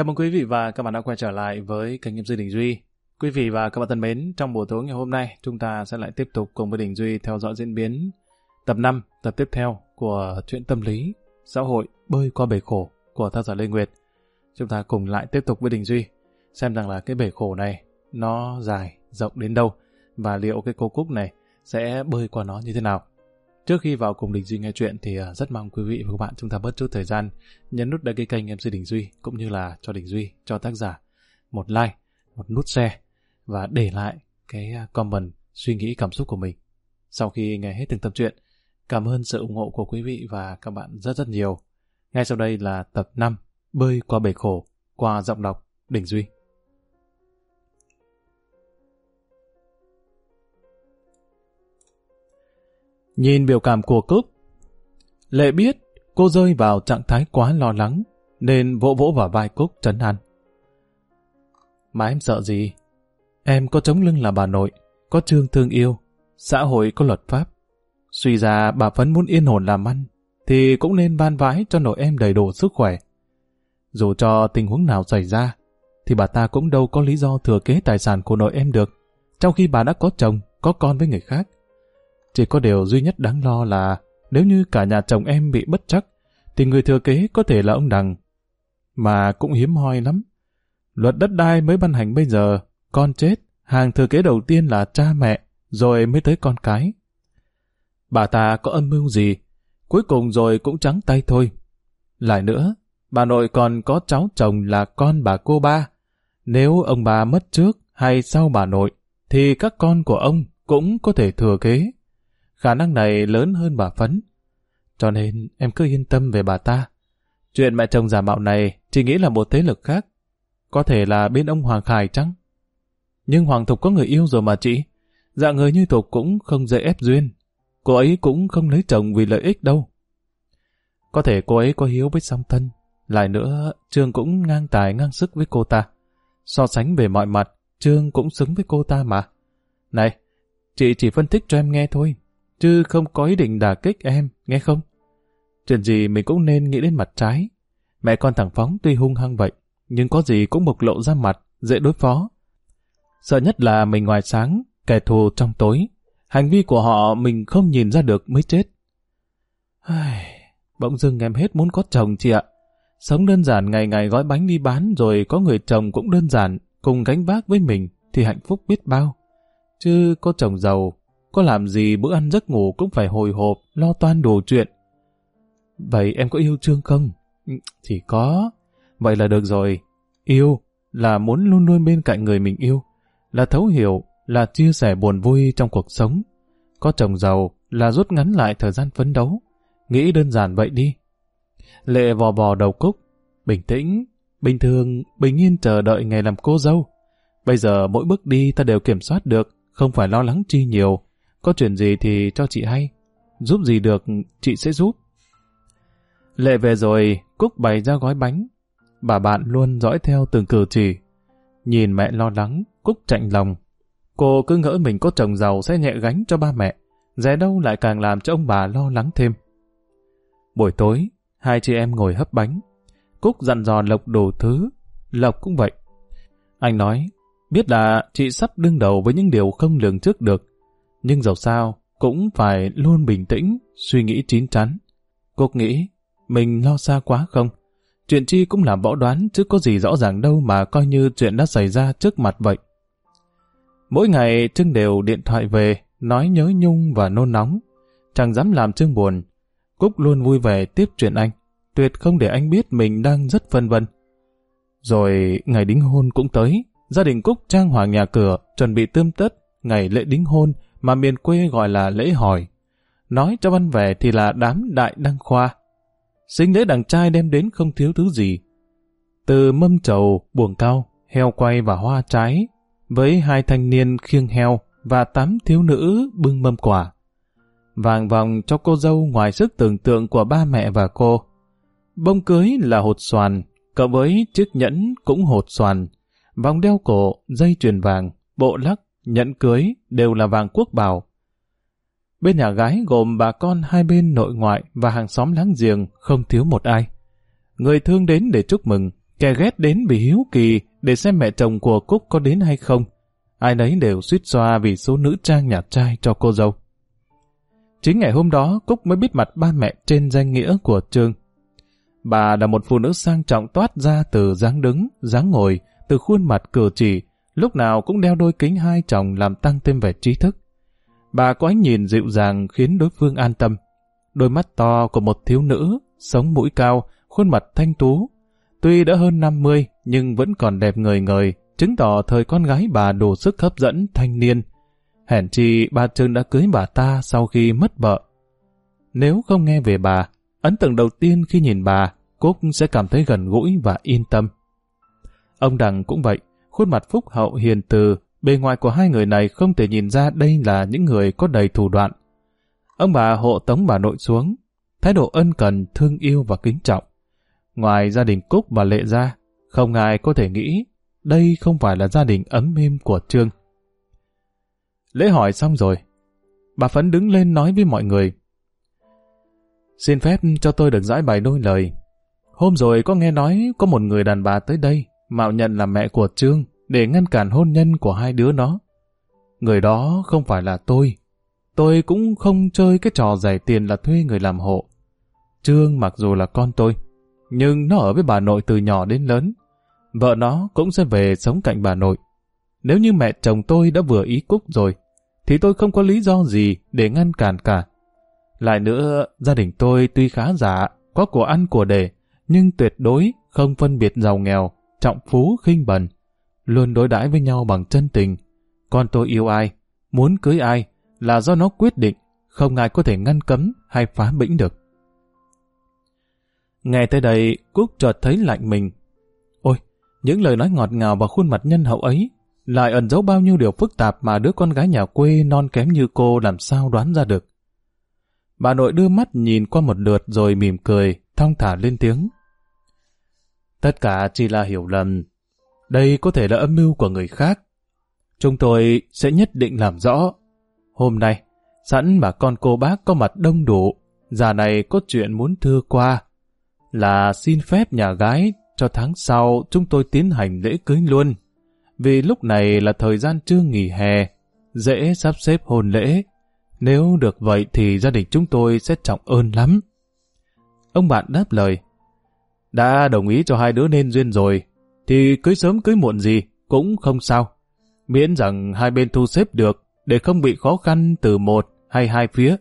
Chào mừng quý vị và các bạn đã quay trở lại với kênh MC Đình Duy. Quý vị và các bạn thân mến, trong buổi tối ngày hôm nay, chúng ta sẽ lại tiếp tục cùng với Đình Duy theo dõi diễn biến tập 5, tập tiếp theo của truyện tâm lý, xã hội bơi qua bể khổ của tác giả Lê Nguyệt. Chúng ta cùng lại tiếp tục với Đình Duy, xem rằng là cái bể khổ này nó dài, rộng đến đâu và liệu cái cô Cúc này sẽ bơi qua nó như thế nào. Trước khi vào cùng Đình Duy nghe chuyện thì à, rất mong quý vị và các bạn chúng ta bớt chút thời gian nhấn nút đăng ký kênh MC Đình Duy cũng như là cho Đình Duy, cho tác giả một like, một nút share và để lại cái à, comment suy nghĩ cảm xúc của mình. Sau khi nghe hết từng tập truyện, cảm ơn sự ủng hộ của quý vị và các bạn rất rất nhiều. Ngay sau đây là tập 5 Bơi qua bể khổ qua giọng đọc Đình Duy. Nhìn biểu cảm của Cúc, Lệ biết cô rơi vào trạng thái quá lo lắng, nên vỗ vỗ vào vai Cúc trấn an. Mà em sợ gì? Em có chống lưng là bà nội, có trương thương yêu, xã hội có luật pháp. Suy ra bà Phấn muốn yên ổn làm ăn, thì cũng nên ban vãi cho nội em đầy đủ sức khỏe. Dù cho tình huống nào xảy ra, thì bà ta cũng đâu có lý do thừa kế tài sản của nội em được, trong khi bà đã có chồng, có con với người khác. Chỉ có điều duy nhất đáng lo là nếu như cả nhà chồng em bị bất chắc, thì người thừa kế có thể là ông Đằng. Mà cũng hiếm hoi lắm. Luật đất đai mới ban hành bây giờ, con chết, hàng thừa kế đầu tiên là cha mẹ, rồi mới tới con cái. Bà ta có âm mưu gì, cuối cùng rồi cũng trắng tay thôi. Lại nữa, bà nội còn có cháu chồng là con bà cô ba. Nếu ông bà mất trước hay sau bà nội, thì các con của ông cũng có thể thừa kế khả năng này lớn hơn bà Phấn. Cho nên em cứ yên tâm về bà ta. Chuyện mẹ chồng giả mạo này chỉ nghĩ là một thế lực khác. Có thể là bên ông Hoàng Khải chăng? Nhưng Hoàng Thục có người yêu rồi mà chị. Dạ người như Thục cũng không dễ ép duyên. Cô ấy cũng không lấy chồng vì lợi ích đâu. Có thể cô ấy có hiếu với song thân. Lại nữa, Trương cũng ngang tài ngang sức với cô ta. So sánh về mọi mặt, Trương cũng xứng với cô ta mà. Này, chị chỉ phân tích cho em nghe thôi chứ không có ý định đả kích em, nghe không? Chuyện gì mình cũng nên nghĩ đến mặt trái. Mẹ con thằng Phóng tuy hung hăng vậy, nhưng có gì cũng bộc lộ ra mặt, dễ đối phó. Sợ nhất là mình ngoài sáng, kẻ thù trong tối. Hành vi của họ mình không nhìn ra được mới chết. Bỗng dưng em hết muốn có chồng chị ạ. Sống đơn giản ngày ngày gói bánh đi bán rồi có người chồng cũng đơn giản, cùng gánh vác với mình thì hạnh phúc biết bao. Chứ có chồng giàu có làm gì bữa ăn giấc ngủ cũng phải hồi hộp, lo toan đồ chuyện. Vậy em có yêu Trương không? Ừ, thì có. Vậy là được rồi. Yêu là muốn luôn luôn bên cạnh người mình yêu, là thấu hiểu, là chia sẻ buồn vui trong cuộc sống. Có chồng giàu là rút ngắn lại thời gian phấn đấu. Nghĩ đơn giản vậy đi. Lệ vò vò đầu cúc, bình tĩnh, bình thường, bình yên chờ đợi ngày làm cô dâu. Bây giờ mỗi bước đi ta đều kiểm soát được, không phải lo lắng chi nhiều. Có chuyện gì thì cho chị hay. Giúp gì được, chị sẽ giúp. Lệ về rồi, Cúc bày ra gói bánh. Bà bạn luôn dõi theo từng cử chỉ. Nhìn mẹ lo lắng, Cúc chạnh lòng. Cô cứ ngỡ mình có chồng giàu sẽ nhẹ gánh cho ba mẹ. Rẻ đâu lại càng làm cho ông bà lo lắng thêm. Buổi tối, hai chị em ngồi hấp bánh. Cúc dặn dò Lộc đồ thứ. Lộc cũng vậy. Anh nói, biết là chị sắp đương đầu với những điều không lường trước được, nhưng dầu sao, cũng phải luôn bình tĩnh, suy nghĩ chín chắn. Cô nghĩ, mình lo xa quá không? Chuyện chi cũng là võ đoán chứ có gì rõ ràng đâu mà coi như chuyện đã xảy ra trước mặt vậy. Mỗi ngày Trưng đều điện thoại về, nói nhớ nhung và nôn nóng. Chẳng dám làm Trưng buồn. Cúc luôn vui vẻ tiếp chuyện anh. Tuyệt không để anh biết mình đang rất phân vân. Rồi ngày đính hôn cũng tới. Gia đình Cúc trang hoàng nhà cửa, chuẩn bị tươm tất, ngày lễ đính hôn, mà miền quê gọi là lễ hỏi. Nói cho văn vẻ thì là đám đại đăng khoa. Sinh lễ đằng trai đem đến không thiếu thứ gì. Từ mâm trầu, buồng cao, heo quay và hoa trái, với hai thanh niên khiêng heo và tám thiếu nữ bưng mâm quả. Vàng vòng cho cô dâu ngoài sức tưởng tượng của ba mẹ và cô. Bông cưới là hột xoàn, cộng với chiếc nhẫn cũng hột xoàn, vòng đeo cổ, dây chuyền vàng, bộ lắc, nhận cưới đều là vàng quốc bảo. Bên nhà gái gồm bà con hai bên nội ngoại và hàng xóm láng giềng không thiếu một ai. Người thương đến để chúc mừng, Kẻ ghét đến vì hiếu kỳ để xem mẹ chồng của Cúc có đến hay không. Ai nấy đều suýt xoa vì số nữ trang nhà trai cho cô dâu. Chính ngày hôm đó Cúc mới biết mặt ba mẹ trên danh nghĩa của Trương. Bà là một phụ nữ sang trọng toát ra từ dáng đứng, dáng ngồi, từ khuôn mặt cử chỉ, lúc nào cũng đeo đôi kính hai chồng làm tăng thêm vẻ trí thức. Bà có ánh nhìn dịu dàng khiến đối phương an tâm. Đôi mắt to của một thiếu nữ, sống mũi cao, khuôn mặt thanh tú. Tuy đã hơn 50 nhưng vẫn còn đẹp người người, chứng tỏ thời con gái bà đủ sức hấp dẫn thanh niên. Hèn chi bà Trương đã cưới bà ta sau khi mất vợ. Nếu không nghe về bà, ấn tượng đầu tiên khi nhìn bà, Cúc sẽ cảm thấy gần gũi và yên tâm. Ông Đằng cũng vậy, khuôn mặt phúc hậu hiền từ, bề ngoài của hai người này không thể nhìn ra đây là những người có đầy thủ đoạn. Ông bà hộ tống bà nội xuống, thái độ ân cần, thương yêu và kính trọng. Ngoài gia đình Cúc và Lệ ra, không ai có thể nghĩ đây không phải là gia đình ấm êm của Trương. Lễ hỏi xong rồi, bà Phấn đứng lên nói với mọi người. Xin phép cho tôi được giải bài đôi lời. Hôm rồi có nghe nói có một người đàn bà tới đây, mạo nhận là mẹ của Trương, để ngăn cản hôn nhân của hai đứa nó. Người đó không phải là tôi. Tôi cũng không chơi cái trò giải tiền là thuê người làm hộ. Trương mặc dù là con tôi, nhưng nó ở với bà nội từ nhỏ đến lớn. Vợ nó cũng sẽ về sống cạnh bà nội. Nếu như mẹ chồng tôi đã vừa ý Cúc rồi, thì tôi không có lý do gì để ngăn cản cả. Lại nữa, gia đình tôi tuy khá giả, có của ăn của để, nhưng tuyệt đối không phân biệt giàu nghèo, trọng phú khinh bần, luôn đối đãi với nhau bằng chân tình. Con tôi yêu ai, muốn cưới ai là do nó quyết định, không ai có thể ngăn cấm hay phá bĩnh được. Nghe tới đây, Cúc chợt thấy lạnh mình. Ôi, những lời nói ngọt ngào và khuôn mặt nhân hậu ấy lại ẩn giấu bao nhiêu điều phức tạp mà đứa con gái nhà quê non kém như cô làm sao đoán ra được. Bà nội đưa mắt nhìn qua một lượt rồi mỉm cười, thong thả lên tiếng. Tất cả chỉ là hiểu lầm. Đây có thể là âm mưu của người khác. Chúng tôi sẽ nhất định làm rõ. Hôm nay, sẵn mà con cô bác có mặt đông đủ, già này có chuyện muốn thưa qua. Là xin phép nhà gái cho tháng sau chúng tôi tiến hành lễ cưới luôn. Vì lúc này là thời gian chưa nghỉ hè, dễ sắp xếp hôn lễ. Nếu được vậy thì gia đình chúng tôi sẽ trọng ơn lắm. Ông bạn đáp lời. Đã đồng ý cho hai đứa nên duyên rồi, thì cưới sớm cưới muộn gì cũng không sao. Miễn rằng hai bên thu xếp được để không bị khó khăn từ một hay hai phía.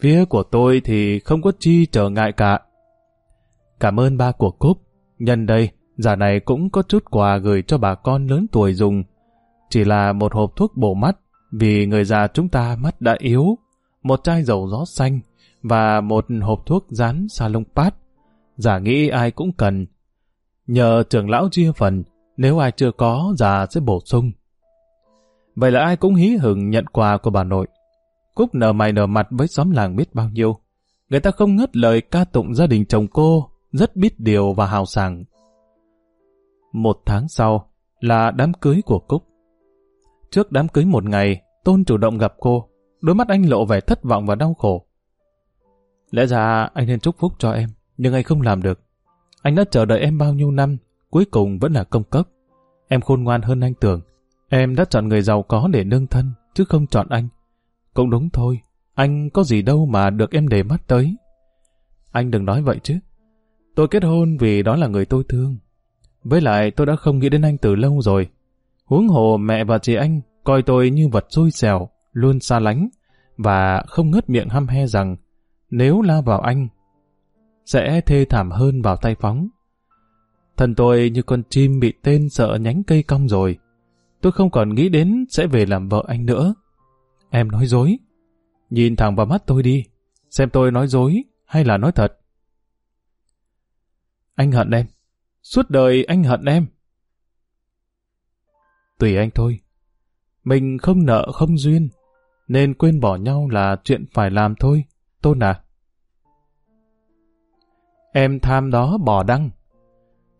Phía của tôi thì không có chi trở ngại cả. Cảm ơn ba của Cúc. Nhân đây, giả này cũng có chút quà gửi cho bà con lớn tuổi dùng. Chỉ là một hộp thuốc bổ mắt, vì người già chúng ta mắt đã yếu, một chai dầu gió xanh và một hộp thuốc rán salon pad giả nghĩ ai cũng cần. Nhờ trưởng lão chia phần, nếu ai chưa có, già sẽ bổ sung. Vậy là ai cũng hí hửng nhận quà của bà nội. Cúc nở mày nở mặt với xóm làng biết bao nhiêu. Người ta không ngất lời ca tụng gia đình chồng cô, rất biết điều và hào sảng. Một tháng sau là đám cưới của Cúc. Trước đám cưới một ngày, Tôn chủ động gặp cô, đôi mắt anh lộ vẻ thất vọng và đau khổ. Lẽ ra anh nên chúc phúc cho em nhưng anh không làm được. Anh đã chờ đợi em bao nhiêu năm, cuối cùng vẫn là công cấp. Em khôn ngoan hơn anh tưởng. Em đã chọn người giàu có để nương thân, chứ không chọn anh. Cũng đúng thôi, anh có gì đâu mà được em để mắt tới. Anh đừng nói vậy chứ. Tôi kết hôn vì đó là người tôi thương. Với lại tôi đã không nghĩ đến anh từ lâu rồi. Huống hồ mẹ và chị anh coi tôi như vật xui xẻo, luôn xa lánh, và không ngớt miệng hăm he rằng nếu la vào anh sẽ thê thảm hơn vào tay phóng. Thân tôi như con chim bị tên sợ nhánh cây cong rồi. Tôi không còn nghĩ đến sẽ về làm vợ anh nữa. Em nói dối. Nhìn thẳng vào mắt tôi đi. Xem tôi nói dối hay là nói thật. Anh hận em. Suốt đời anh hận em. Tùy anh thôi. Mình không nợ không duyên. Nên quên bỏ nhau là chuyện phải làm thôi. Tôn à. Em tham đó bỏ đăng.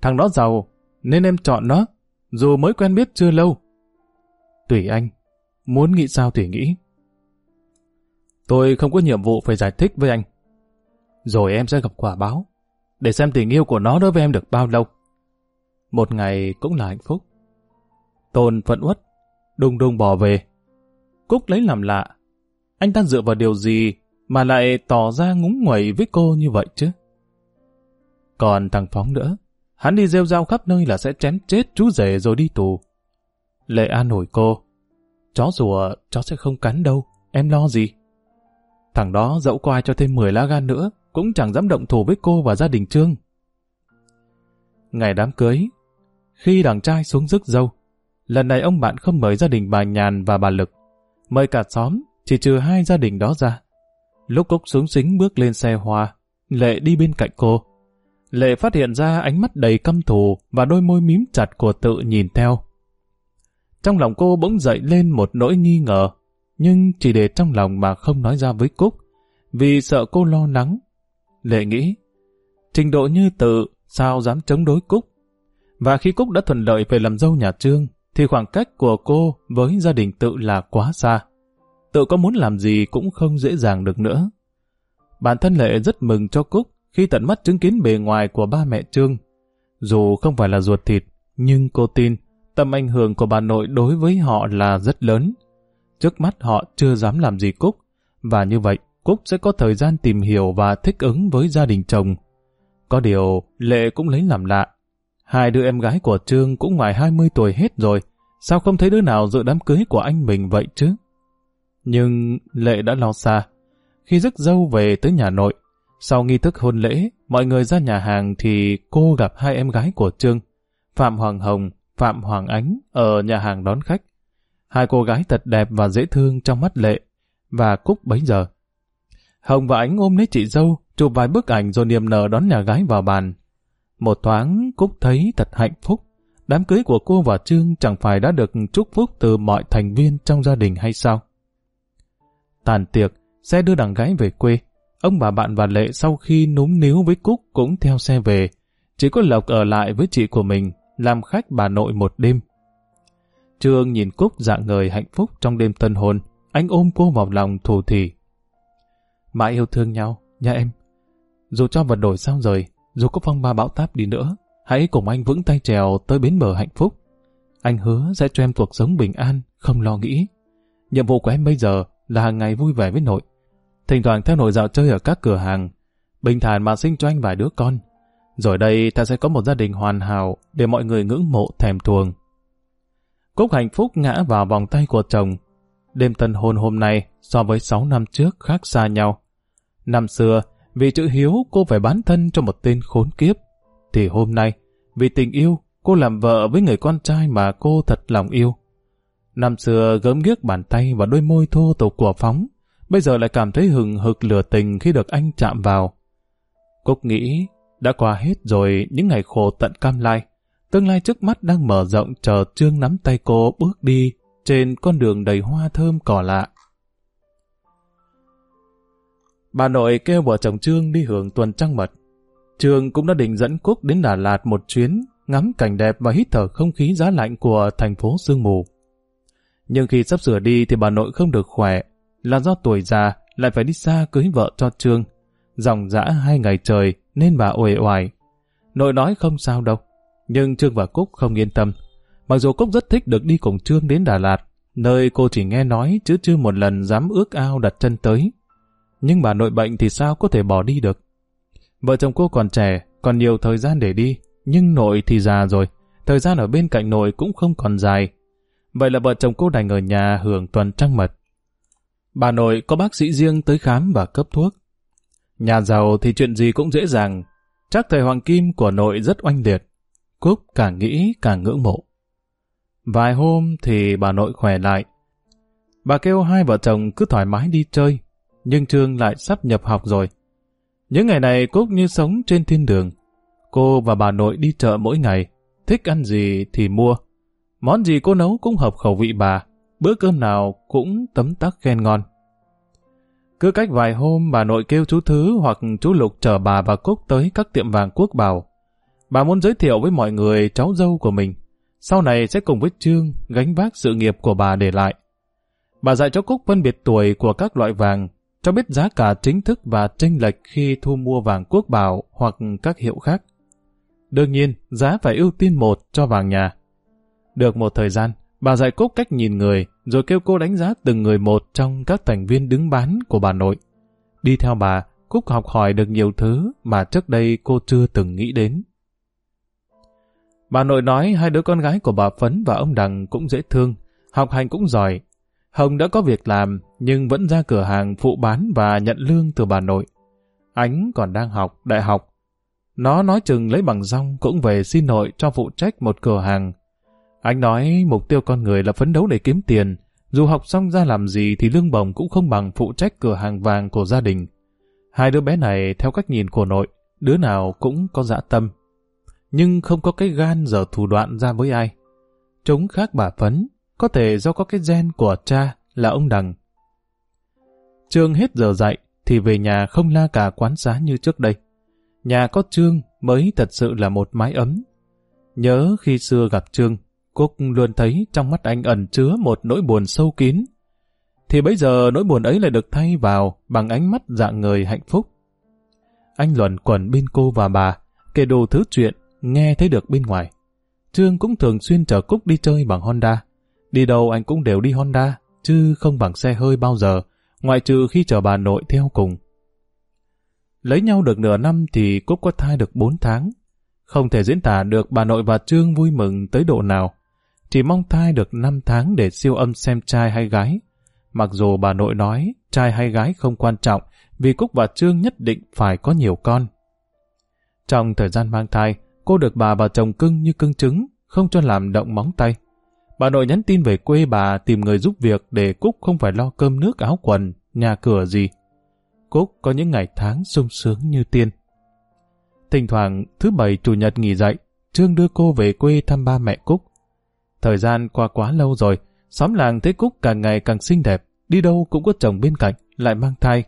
Thằng đó giàu, nên em chọn nó, dù mới quen biết chưa lâu. Tùy anh, muốn nghĩ sao tùy nghĩ. Tôi không có nhiệm vụ phải giải thích với anh. Rồi em sẽ gặp quả báo, để xem tình yêu của nó đối với em được bao lâu. Một ngày cũng là hạnh phúc. Tôn phận uất, đùng đùng bỏ về. Cúc lấy làm lạ. Anh ta dựa vào điều gì mà lại tỏ ra ngúng nguẩy với cô như vậy chứ? Còn thằng Phóng nữa, hắn đi rêu rao khắp nơi là sẽ chém chết chú rể rồi đi tù. Lệ an ủi cô, chó rùa chó sẽ không cắn đâu, em lo gì? Thằng đó dẫu có ai cho thêm 10 lá gan nữa, cũng chẳng dám động thủ với cô và gia đình Trương. Ngày đám cưới, khi đàn trai xuống rước dâu, lần này ông bạn không mời gia đình bà Nhàn và bà Lực, mời cả xóm, chỉ trừ hai gia đình đó ra. Lúc Cúc xuống xính bước lên xe hoa, Lệ đi bên cạnh cô. Lệ phát hiện ra ánh mắt đầy căm thù và đôi môi mím chặt của tự nhìn theo. Trong lòng cô bỗng dậy lên một nỗi nghi ngờ, nhưng chỉ để trong lòng mà không nói ra với Cúc, vì sợ cô lo lắng. Lệ nghĩ, trình độ như tự sao dám chống đối Cúc. Và khi Cúc đã thuận lợi về làm dâu nhà Trương, thì khoảng cách của cô với gia đình tự là quá xa. Tự có muốn làm gì cũng không dễ dàng được nữa. Bản thân Lệ rất mừng cho Cúc khi tận mắt chứng kiến bề ngoài của ba mẹ Trương. Dù không phải là ruột thịt, nhưng cô tin tầm ảnh hưởng của bà nội đối với họ là rất lớn. Trước mắt họ chưa dám làm gì Cúc, và như vậy Cúc sẽ có thời gian tìm hiểu và thích ứng với gia đình chồng. Có điều, Lệ cũng lấy làm lạ. Hai đứa em gái của Trương cũng ngoài 20 tuổi hết rồi, sao không thấy đứa nào dự đám cưới của anh mình vậy chứ? Nhưng Lệ đã lo xa. Khi rước dâu về tới nhà nội, sau nghi thức hôn lễ, mọi người ra nhà hàng thì cô gặp hai em gái của Trương, Phạm Hoàng Hồng, Phạm Hoàng Ánh ở nhà hàng đón khách. Hai cô gái thật đẹp và dễ thương trong mắt Lệ, và Cúc bấy giờ. Hồng và Ánh ôm lấy chị dâu, chụp vài bức ảnh rồi niềm nở đón nhà gái vào bàn. Một thoáng, Cúc thấy thật hạnh phúc. Đám cưới của cô và Trương chẳng phải đã được chúc phúc từ mọi thành viên trong gia đình hay sao? Tàn tiệc, sẽ đưa đằng gái về quê. Ông bà bạn và Lệ sau khi núm níu với Cúc cũng theo xe về. Chỉ có Lộc ở lại với chị của mình, làm khách bà nội một đêm. Trương nhìn Cúc dạng người hạnh phúc trong đêm tân hôn, anh ôm cô vào lòng thù thì. Mãi yêu thương nhau, nha em. Dù cho vật đổi sao rời, dù có phong ba bão táp đi nữa, hãy cùng anh vững tay trèo tới bến bờ hạnh phúc. Anh hứa sẽ cho em cuộc sống bình an, không lo nghĩ. Nhiệm vụ của em bây giờ là hàng ngày vui vẻ với nội. Thỉnh thoảng theo nội dạo chơi ở các cửa hàng, bình thản mà sinh cho anh vài đứa con. Rồi đây ta sẽ có một gia đình hoàn hảo để mọi người ngưỡng mộ thèm thuồng. Cúc hạnh phúc ngã vào vòng tay của chồng. Đêm tân hôn hôm nay so với 6 năm trước khác xa nhau. Năm xưa, vì chữ hiếu cô phải bán thân cho một tên khốn kiếp. Thì hôm nay, vì tình yêu, cô làm vợ với người con trai mà cô thật lòng yêu. Năm xưa gớm ghiếc bàn tay và đôi môi thô tục của Phóng, bây giờ lại cảm thấy hừng hực lửa tình khi được anh chạm vào. Cúc nghĩ, đã qua hết rồi những ngày khổ tận cam lai. Tương lai trước mắt đang mở rộng chờ Trương nắm tay cô bước đi trên con đường đầy hoa thơm cỏ lạ. Bà nội kêu vợ chồng Trương đi hưởng tuần trăng mật. Trương cũng đã định dẫn Cúc đến Đà Lạt một chuyến, ngắm cảnh đẹp và hít thở không khí giá lạnh của thành phố sương mù. Nhưng khi sắp sửa đi thì bà nội không được khỏe, là do tuổi già lại phải đi xa cưới vợ cho Trương. Dòng dã hai ngày trời nên bà uể oải. Nội nói không sao đâu, nhưng Trương và Cúc không yên tâm. Mặc dù Cúc rất thích được đi cùng Trương đến Đà Lạt, nơi cô chỉ nghe nói chứ chưa một lần dám ước ao đặt chân tới. Nhưng bà nội bệnh thì sao có thể bỏ đi được? Vợ chồng cô còn trẻ, còn nhiều thời gian để đi, nhưng nội thì già rồi, thời gian ở bên cạnh nội cũng không còn dài. Vậy là vợ chồng cô đành ở nhà hưởng tuần trăng mật. Bà nội có bác sĩ riêng tới khám và cấp thuốc. Nhà giàu thì chuyện gì cũng dễ dàng. Chắc thầy hoàng kim của nội rất oanh liệt. Cúc càng nghĩ càng ngưỡng mộ. Vài hôm thì bà nội khỏe lại. Bà kêu hai vợ chồng cứ thoải mái đi chơi, nhưng Trương lại sắp nhập học rồi. Những ngày này Cúc như sống trên thiên đường. Cô và bà nội đi chợ mỗi ngày, thích ăn gì thì mua. Món gì cô nấu cũng hợp khẩu vị bà, bữa cơm nào cũng tấm tắc khen ngon. Cứ cách vài hôm bà nội kêu chú Thứ hoặc chú Lục chở bà và Cúc tới các tiệm vàng quốc bảo. Bà muốn giới thiệu với mọi người cháu dâu của mình. Sau này sẽ cùng với Trương gánh vác sự nghiệp của bà để lại. Bà dạy cho Cúc phân biệt tuổi của các loại vàng, cho biết giá cả chính thức và tranh lệch khi thu mua vàng quốc bảo hoặc các hiệu khác. Đương nhiên, giá phải ưu tiên một cho vàng nhà. Được một thời gian, bà dạy Cúc cách nhìn người, rồi kêu cô đánh giá từng người một trong các thành viên đứng bán của bà nội. Đi theo bà, Cúc học hỏi được nhiều thứ mà trước đây cô chưa từng nghĩ đến. Bà nội nói hai đứa con gái của bà Phấn và ông Đằng cũng dễ thương, học hành cũng giỏi. Hồng đã có việc làm, nhưng vẫn ra cửa hàng phụ bán và nhận lương từ bà nội. Ánh còn đang học đại học. Nó nói chừng lấy bằng rong cũng về xin nội cho phụ trách một cửa hàng. Anh nói mục tiêu con người là phấn đấu để kiếm tiền, dù học xong ra làm gì thì lương bổng cũng không bằng phụ trách cửa hàng vàng của gia đình. Hai đứa bé này theo cách nhìn của nội, đứa nào cũng có dạ tâm. Nhưng không có cái gan dở thủ đoạn ra với ai. Chúng khác bà Phấn, có thể do có cái gen của cha là ông Đằng. Trương hết giờ dạy thì về nhà không la cả quán xá như trước đây. Nhà có Trương mới thật sự là một mái ấm. Nhớ khi xưa gặp Trương, Cúc luôn thấy trong mắt anh ẩn chứa một nỗi buồn sâu kín. Thì bây giờ nỗi buồn ấy lại được thay vào bằng ánh mắt dạng người hạnh phúc. Anh luẩn quẩn bên cô và bà, kể đồ thứ chuyện, nghe thấy được bên ngoài. Trương cũng thường xuyên chở Cúc đi chơi bằng Honda. Đi đâu anh cũng đều đi Honda, chứ không bằng xe hơi bao giờ, ngoại trừ khi chở bà nội theo cùng. Lấy nhau được nửa năm thì Cúc có thai được 4 tháng. Không thể diễn tả được bà nội và Trương vui mừng tới độ nào. Chỉ mong thai được 5 tháng để siêu âm xem trai hay gái. Mặc dù bà nội nói trai hay gái không quan trọng vì Cúc và Trương nhất định phải có nhiều con. Trong thời gian mang thai, cô được bà và chồng cưng như cưng trứng, không cho làm động móng tay. Bà nội nhắn tin về quê bà tìm người giúp việc để Cúc không phải lo cơm nước áo quần, nhà cửa gì. Cúc có những ngày tháng sung sướng như tiên. Thỉnh thoảng, thứ bảy chủ nhật nghỉ dạy, Trương đưa cô về quê thăm ba mẹ Cúc. Thời gian qua quá lâu rồi, xóm làng thấy Cúc càng ngày càng xinh đẹp, đi đâu cũng có chồng bên cạnh, lại mang thai,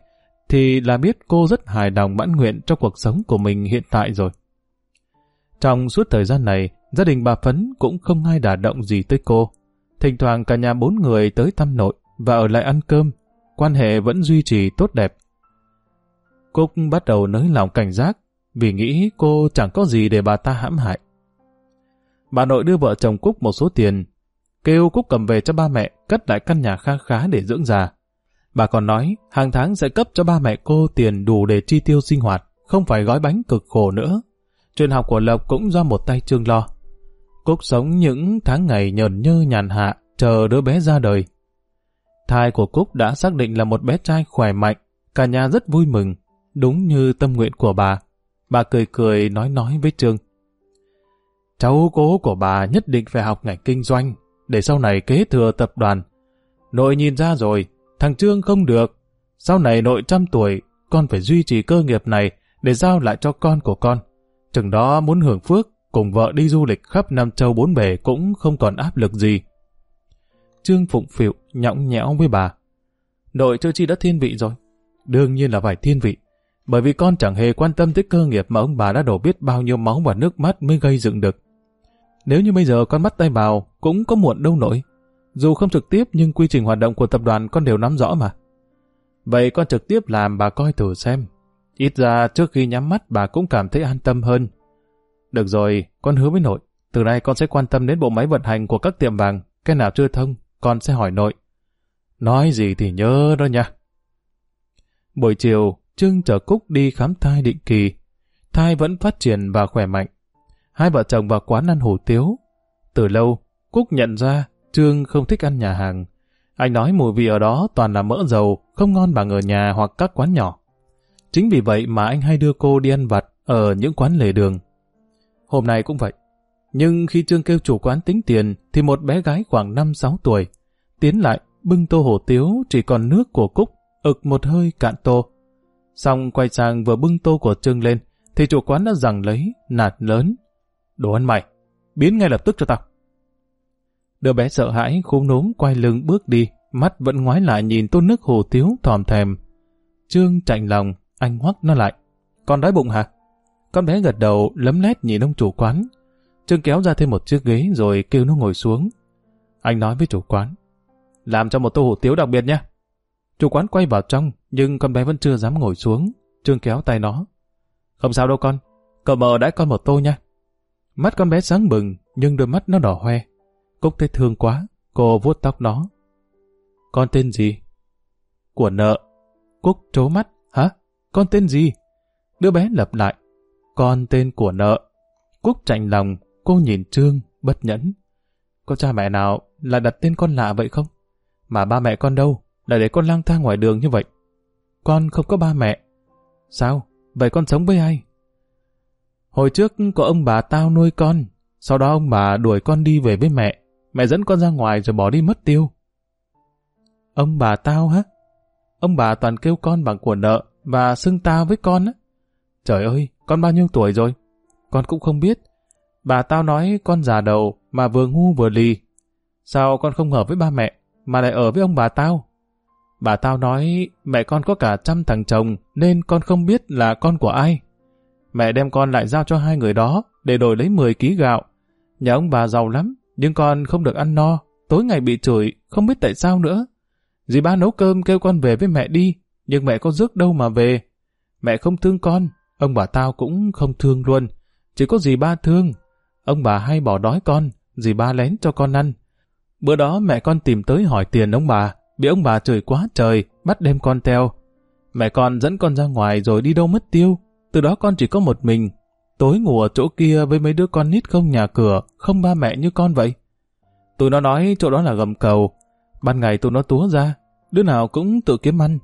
thì là biết cô rất hài lòng mãn nguyện trong cuộc sống của mình hiện tại rồi. Trong suốt thời gian này, gia đình bà Phấn cũng không ai đả động gì tới cô. Thỉnh thoảng cả nhà bốn người tới thăm nội và ở lại ăn cơm, quan hệ vẫn duy trì tốt đẹp. Cúc bắt đầu nới lòng cảnh giác vì nghĩ cô chẳng có gì để bà ta hãm hại. Bà nội đưa vợ chồng Cúc một số tiền, kêu Cúc cầm về cho ba mẹ cất lại căn nhà khang khá để dưỡng già. Bà còn nói hàng tháng sẽ cấp cho ba mẹ cô tiền đủ để chi tiêu sinh hoạt, không phải gói bánh cực khổ nữa. Chuyện học của Lộc cũng do một tay Trương lo. Cúc sống những tháng ngày nhờn nhơ nhàn hạ, chờ đứa bé ra đời. Thai của Cúc đã xác định là một bé trai khỏe mạnh, cả nhà rất vui mừng, đúng như tâm nguyện của bà. Bà cười cười nói nói với Trương. Cháu cố của bà nhất định phải học ngành kinh doanh, để sau này kế thừa tập đoàn. Nội nhìn ra rồi, thằng Trương không được. Sau này nội trăm tuổi, con phải duy trì cơ nghiệp này để giao lại cho con của con. Chừng đó muốn hưởng phước, cùng vợ đi du lịch khắp Nam Châu bốn bể cũng không còn áp lực gì. Trương Phụng Phịu nhõng nhẽo với bà. Nội chưa chi đã thiên vị rồi. Đương nhiên là phải thiên vị. Bởi vì con chẳng hề quan tâm tới cơ nghiệp mà ông bà đã đổ biết bao nhiêu máu và nước mắt mới gây dựng được. Nếu như bây giờ con bắt tay vào, cũng có muộn đâu nổi. Dù không trực tiếp nhưng quy trình hoạt động của tập đoàn con đều nắm rõ mà. Vậy con trực tiếp làm bà coi thử xem. Ít ra trước khi nhắm mắt bà cũng cảm thấy an tâm hơn. Được rồi, con hứa với nội. Từ nay con sẽ quan tâm đến bộ máy vận hành của các tiệm vàng. Cái nào chưa thông, con sẽ hỏi nội. Nói gì thì nhớ đó nha. Buổi chiều, Trương chở Cúc đi khám thai định kỳ. Thai vẫn phát triển và khỏe mạnh. Hai vợ chồng vào quán ăn hủ tiếu. Từ lâu, Cúc nhận ra Trương không thích ăn nhà hàng. Anh nói mùi vị ở đó toàn là mỡ dầu, không ngon bằng ở nhà hoặc các quán nhỏ. Chính vì vậy mà anh hay đưa cô đi ăn vặt ở những quán lề đường. Hôm nay cũng vậy. Nhưng khi Trương kêu chủ quán tính tiền thì một bé gái khoảng 5-6 tuổi tiến lại bưng tô hủ tiếu chỉ còn nước của Cúc ực một hơi cạn tô. Xong quay sang vừa bưng tô của Trương lên thì chủ quán đã giằng lấy, nạt lớn. Đồ ăn mày, biến ngay lập tức cho tao. Đứa bé sợ hãi, khúm núm quay lưng bước đi, mắt vẫn ngoái lại nhìn tô nước hồ tiếu thòm thèm. Trương chạnh lòng, anh hoắc nó lại. Con đói bụng hả? Con bé gật đầu, lấm lét nhìn ông chủ quán. Trương kéo ra thêm một chiếc ghế rồi kêu nó ngồi xuống. Anh nói với chủ quán. Làm cho một tô hủ tiếu đặc biệt nha. Chủ quán quay vào trong, nhưng con bé vẫn chưa dám ngồi xuống. Trương kéo tay nó. Không sao đâu con, cậu mờ đãi con một tô nha. Mắt con bé sáng bừng, nhưng đôi mắt nó đỏ hoe. Cúc thấy thương quá, cô vuốt tóc nó. Con tên gì? Của nợ. Cúc trố mắt. Hả? Con tên gì? Đứa bé lặp lại. Con tên của nợ. Cúc chạnh lòng, cô nhìn Trương, bất nhẫn. Có cha mẹ nào lại đặt tên con lạ vậy không? Mà ba mẹ con đâu? Lại để con lang thang ngoài đường như vậy? Con không có ba mẹ. Sao? Vậy con sống với ai? Hồi trước có ông bà tao nuôi con, sau đó ông bà đuổi con đi về với mẹ. Mẹ dẫn con ra ngoài rồi bỏ đi mất tiêu. Ông bà tao hả? Ông bà toàn kêu con bằng của nợ và xưng tao với con á. Trời ơi, con bao nhiêu tuổi rồi? Con cũng không biết. Bà tao nói con già đầu mà vừa ngu vừa lì. Sao con không ở với ba mẹ mà lại ở với ông bà tao? Bà tao nói mẹ con có cả trăm thằng chồng nên con không biết là con của ai. Mẹ đem con lại giao cho hai người đó để đổi lấy 10 ký gạo. Nhà ông bà giàu lắm, nhưng con không được ăn no, tối ngày bị chửi, không biết tại sao nữa. Dì ba nấu cơm kêu con về với mẹ đi, nhưng mẹ có rước đâu mà về. Mẹ không thương con, ông bà tao cũng không thương luôn. Chỉ có dì ba thương. Ông bà hay bỏ đói con, dì ba lén cho con ăn. Bữa đó mẹ con tìm tới hỏi tiền ông bà, bị ông bà chửi quá trời, bắt đem con theo. Mẹ con dẫn con ra ngoài rồi đi đâu mất tiêu, từ đó con chỉ có một mình. Tối ngủ ở chỗ kia với mấy đứa con nít không nhà cửa, không ba mẹ như con vậy. Tụi nó nói chỗ đó là gầm cầu. Ban ngày tụi nó túa ra, đứa nào cũng tự kiếm ăn.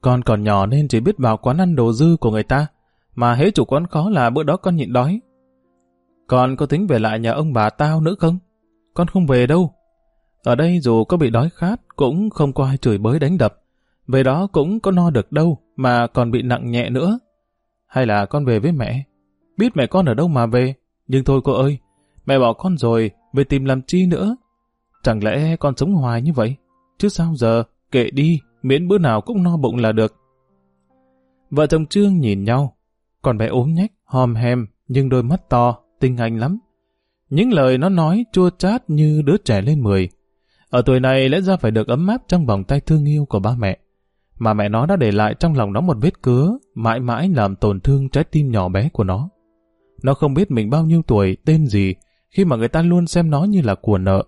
Con còn nhỏ nên chỉ biết vào quán ăn đồ dư của người ta, mà hễ chủ quán khó là bữa đó con nhịn đói. Con có tính về lại nhà ông bà tao nữa không? Con không về đâu. Ở đây dù có bị đói khát cũng không có ai chửi bới đánh đập. Về đó cũng có no được đâu mà còn bị nặng nhẹ nữa. Hay là con về với mẹ? Biết mẹ con ở đâu mà về. Nhưng thôi cô ơi, mẹ bỏ con rồi, về tìm làm chi nữa? Chẳng lẽ con sống hoài như vậy? Chứ sao giờ, kệ đi, miễn bữa nào cũng no bụng là được. Vợ chồng Trương nhìn nhau, còn bé ốm nhách, hòm hèm, nhưng đôi mắt to, tinh anh lắm. Những lời nó nói chua chát như đứa trẻ lên mười. Ở tuổi này lẽ ra phải được ấm áp trong vòng tay thương yêu của ba mẹ. Mà mẹ nó đã để lại trong lòng nó một vết cứa, mãi mãi làm tổn thương trái tim nhỏ bé của nó. Nó không biết mình bao nhiêu tuổi, tên gì, khi mà người ta luôn xem nó như là của nợ.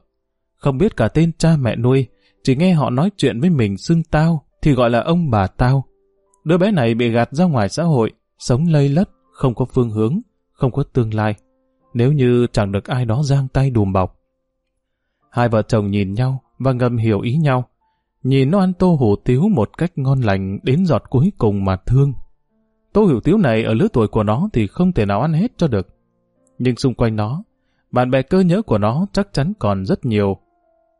Không biết cả tên cha mẹ nuôi, chỉ nghe họ nói chuyện với mình xưng tao, thì gọi là ông bà tao. Đứa bé này bị gạt ra ngoài xã hội, sống lây lất, không có phương hướng, không có tương lai. Nếu như chẳng được ai đó giang tay đùm bọc. Hai vợ chồng nhìn nhau và ngầm hiểu ý nhau. Nhìn nó ăn tô hủ tiếu một cách ngon lành đến giọt cuối cùng mà thương. Tô hủ tiếu này ở lứa tuổi của nó thì không thể nào ăn hết cho được. Nhưng xung quanh nó, bạn bè cơ nhớ của nó chắc chắn còn rất nhiều.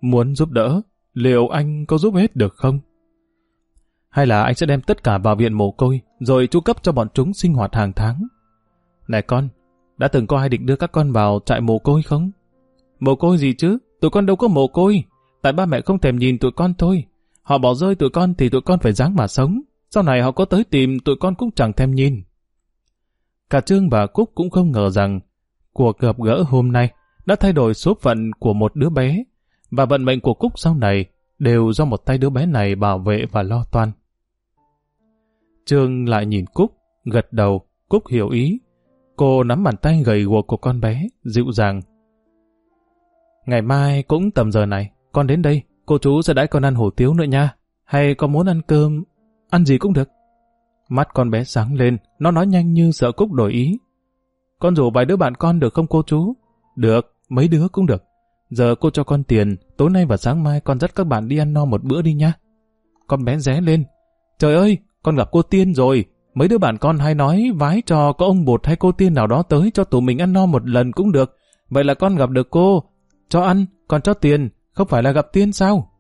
Muốn giúp đỡ, liệu anh có giúp hết được không? Hay là anh sẽ đem tất cả vào viện mồ côi, rồi chu cấp cho bọn chúng sinh hoạt hàng tháng? Này con, đã từng có ai định đưa các con vào trại mồ côi không? Mồ côi gì chứ? Tụi con đâu có mồ côi. Tại ba mẹ không thèm nhìn tụi con thôi. Họ bỏ rơi tụi con thì tụi con phải dáng mà sống. Sau này họ có tới tìm tụi con cũng chẳng thèm nhìn. Cả Trương và Cúc cũng không ngờ rằng cuộc gặp gỡ hôm nay đã thay đổi số phận của một đứa bé và vận mệnh của Cúc sau này đều do một tay đứa bé này bảo vệ và lo toan. Trương lại nhìn Cúc, gật đầu, Cúc hiểu ý. Cô nắm bàn tay gầy guộc của con bé, dịu dàng. Ngày mai cũng tầm giờ này, con đến đây, cô chú sẽ đãi con ăn hủ tiếu nữa nha. Hay con muốn ăn cơm, ăn gì cũng được. Mắt con bé sáng lên, nó nói nhanh như sợ Cúc đổi ý. Con rủ vài đứa bạn con được không cô chú? Được, mấy đứa cũng được. Giờ cô cho con tiền, tối nay và sáng mai con dắt các bạn đi ăn no một bữa đi nha. Con bé ré lên. Trời ơi, con gặp cô Tiên rồi. Mấy đứa bạn con hay nói vái cho có ông bột hay cô Tiên nào đó tới cho tụi mình ăn no một lần cũng được. Vậy là con gặp được cô. Cho ăn, còn cho tiền, không phải là gặp Tiên sao?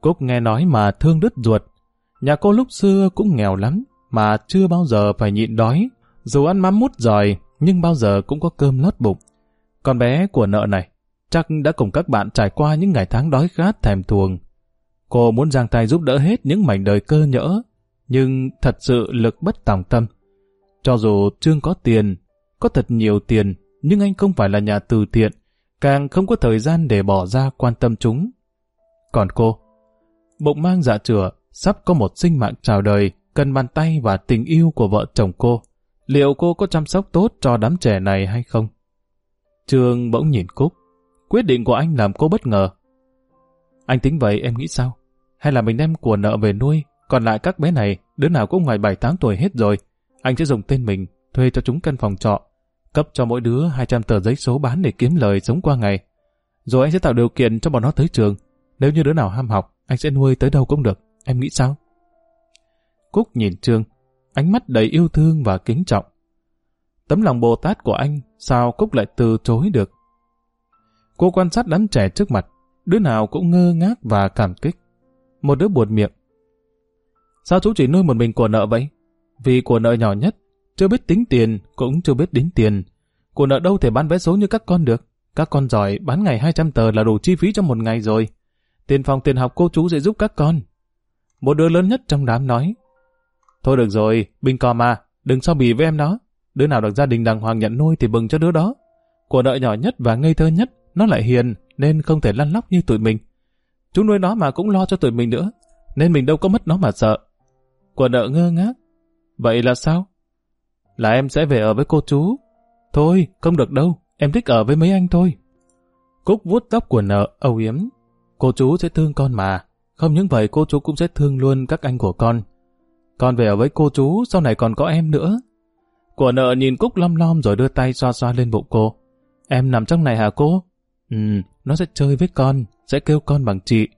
Cúc nghe nói mà thương đứt ruột. Nhà cô lúc xưa cũng nghèo lắm, mà chưa bao giờ phải nhịn đói. Dù ăn mắm mút giỏi, nhưng bao giờ cũng có cơm lót bụng. Con bé của nợ này, chắc đã cùng các bạn trải qua những ngày tháng đói khát thèm thuồng. Cô muốn giang tay giúp đỡ hết những mảnh đời cơ nhỡ, nhưng thật sự lực bất tòng tâm. Cho dù Trương có tiền, có thật nhiều tiền, nhưng anh không phải là nhà từ thiện, càng không có thời gian để bỏ ra quan tâm chúng. Còn cô, bụng mang dạ chửa, sắp có một sinh mạng chào đời, cần bàn tay và tình yêu của vợ chồng cô. Liệu cô có chăm sóc tốt cho đám trẻ này hay không? Trương bỗng nhìn Cúc. Quyết định của anh làm cô bất ngờ. Anh tính vậy em nghĩ sao? Hay là mình đem của nợ về nuôi, còn lại các bé này, đứa nào cũng ngoài 7-8 tuổi hết rồi. Anh sẽ dùng tên mình, thuê cho chúng căn phòng trọ, cấp cho mỗi đứa 200 tờ giấy số bán để kiếm lời sống qua ngày. Rồi anh sẽ tạo điều kiện cho bọn nó tới trường. Nếu như đứa nào ham học, anh sẽ nuôi tới đâu cũng được. Em nghĩ sao? Cúc nhìn Trương, ánh mắt đầy yêu thương và kính trọng. Tấm lòng Bồ Tát của anh, sao Cúc lại từ chối được? Cô quan sát đám trẻ trước mặt, đứa nào cũng ngơ ngác và cảm kích. Một đứa buồn miệng. Sao chú chỉ nuôi một mình của nợ vậy? Vì của nợ nhỏ nhất, chưa biết tính tiền, cũng chưa biết đính tiền. Của nợ đâu thể bán vé số như các con được. Các con giỏi, bán ngày 200 tờ là đủ chi phí cho một ngày rồi. Tiền phòng tiền học cô chú sẽ giúp các con. Một đứa lớn nhất trong đám nói. Thôi được rồi, Bình cò mà, đừng so bì với em nó. Đứa nào được gia đình đàng hoàng nhận nuôi thì bừng cho đứa đó. Của nợ nhỏ nhất và ngây thơ nhất, nó lại hiền, nên không thể lăn lóc như tụi mình. Chú nuôi nó mà cũng lo cho tụi mình nữa, nên mình đâu có mất nó mà sợ. Của nợ ngơ ngác. Vậy là sao? Là em sẽ về ở với cô chú. Thôi, không được đâu, em thích ở với mấy anh thôi. Cúc vuốt tóc của nợ, âu yếm. Cô chú sẽ thương con mà. Không những vậy cô chú cũng sẽ thương luôn các anh của con. Con về ở với cô chú, sau này còn có em nữa. Của nợ nhìn Cúc lom lom rồi đưa tay xoa xoa lên bụng cô. Em nằm trong này hả cô? Ừ, nó sẽ chơi với con, sẽ kêu con bằng chị.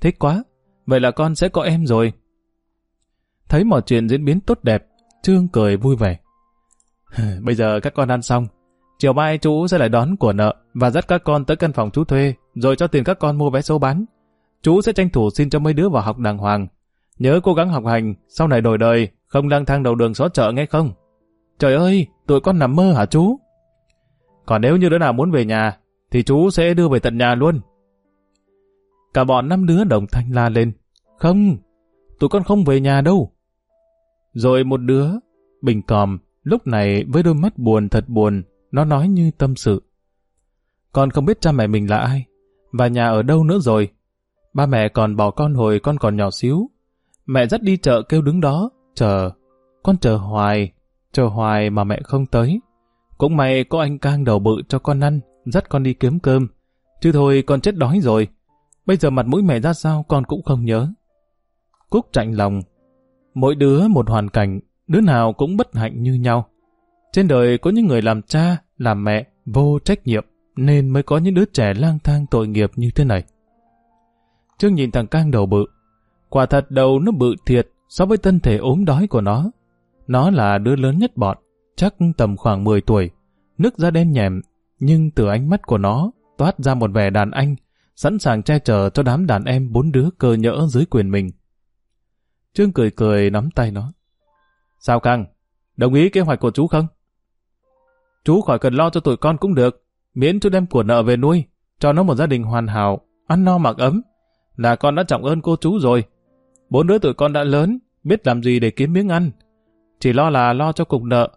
Thích quá, vậy là con sẽ có em rồi. Thấy mọi chuyện diễn biến tốt đẹp, Trương cười vui vẻ. Bây giờ các con ăn xong, chiều mai chú sẽ lại đón của nợ và dắt các con tới căn phòng chú thuê, rồi cho tiền các con mua vé số bán. Chú sẽ tranh thủ xin cho mấy đứa vào học đàng hoàng. Nhớ cố gắng học hành, sau này đổi đời, không lang thang đầu đường xó chợ nghe không? Trời ơi, tụi con nằm mơ hả chú? Còn nếu như đứa nào muốn về nhà, thì chú sẽ đưa về tận nhà luôn. Cả bọn năm đứa đồng thanh la lên. Không, tụi con không về nhà đâu. Rồi một đứa, bình còm, lúc này với đôi mắt buồn thật buồn, nó nói như tâm sự. Con không biết cha mẹ mình là ai, và nhà ở đâu nữa rồi. Ba mẹ còn bỏ con hồi con còn nhỏ xíu. Mẹ dắt đi chợ kêu đứng đó, chờ. Con chờ hoài, chờ hoài mà mẹ không tới. Cũng may có anh cang đầu bự cho con ăn, dắt con đi kiếm cơm. Chứ thôi con chết đói rồi. Bây giờ mặt mũi mẹ ra sao con cũng không nhớ. Cúc chạnh lòng. Mỗi đứa một hoàn cảnh, đứa nào cũng bất hạnh như nhau. Trên đời có những người làm cha, làm mẹ, vô trách nhiệm, nên mới có những đứa trẻ lang thang tội nghiệp như thế này. Trương nhìn thằng Cang đầu bự. Quả thật đầu nó bự thiệt so với thân thể ốm đói của nó. Nó là đứa lớn nhất bọn, chắc tầm khoảng 10 tuổi. Nước da đen nhèm, nhưng từ ánh mắt của nó toát ra một vẻ đàn anh, sẵn sàng che chở cho đám đàn em bốn đứa cơ nhỡ dưới quyền mình. Trương cười cười nắm tay nó. Sao Khang, đồng ý kế hoạch của chú không? Chú khỏi cần lo cho tụi con cũng được, miễn chú đem của nợ về nuôi, cho nó một gia đình hoàn hảo, ăn no mặc ấm. Là con đã trọng ơn cô chú rồi. Bốn đứa tụi con đã lớn, biết làm gì để kiếm miếng ăn. Chỉ lo là lo cho cục nợ.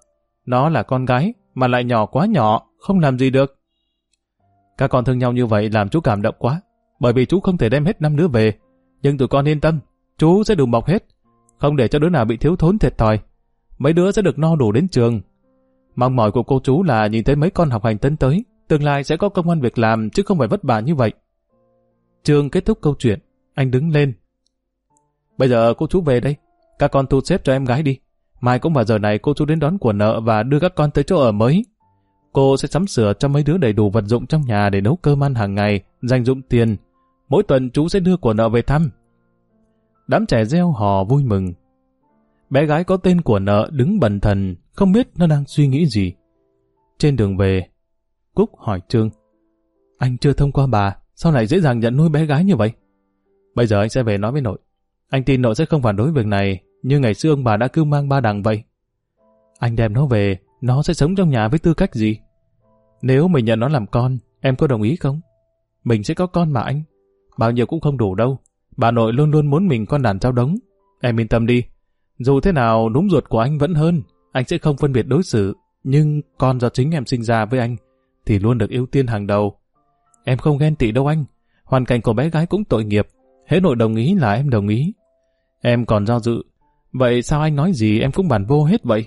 Nó là con gái, mà lại nhỏ quá nhỏ, không làm gì được. Các con thương nhau như vậy làm chú cảm động quá, bởi vì chú không thể đem hết năm đứa về. Nhưng tụi con yên tâm, chú sẽ đủ bọc hết, không để cho đứa nào bị thiếu thốn thiệt thòi. Mấy đứa sẽ được no đủ đến trường. Mong mỏi của cô chú là nhìn thấy mấy con học hành tấn tới, tương lai sẽ có công an việc làm chứ không phải vất vả như vậy. Trường kết thúc câu chuyện, anh đứng lên. Bây giờ cô chú về đây, các con thu xếp cho em gái đi. Mai cũng vào giờ này cô chú đến đón của nợ và đưa các con tới chỗ ở mới. Cô sẽ sắm sửa cho mấy đứa đầy đủ vật dụng trong nhà để nấu cơm ăn hàng ngày, dành dụng tiền. Mỗi tuần chú sẽ đưa của nợ về thăm. Đám trẻ reo hò vui mừng. Bé gái có tên của nợ đứng bần thần, không biết nó đang suy nghĩ gì. Trên đường về, Cúc hỏi Trương. Anh chưa thông qua bà, sao lại dễ dàng nhận nuôi bé gái như vậy? Bây giờ anh sẽ về nói với nội. Anh tin nội sẽ không phản đối việc này, như ngày xưa ông bà đã cứu mang ba đằng vậy. Anh đem nó về, nó sẽ sống trong nhà với tư cách gì? Nếu mình nhận nó làm con, em có đồng ý không? Mình sẽ có con mà anh. Bao nhiêu cũng không đủ đâu. Bà nội luôn luôn muốn mình con đàn trao đống. Em yên tâm đi. Dù thế nào, đúng ruột của anh vẫn hơn. Anh sẽ không phân biệt đối xử. Nhưng con do chính em sinh ra với anh, thì luôn được ưu tiên hàng đầu. Em không ghen tị đâu anh. Hoàn cảnh của bé gái cũng tội nghiệp. Hễ nội đồng ý là em đồng ý. Em còn do dự. Vậy sao anh nói gì em cũng bàn vô hết vậy?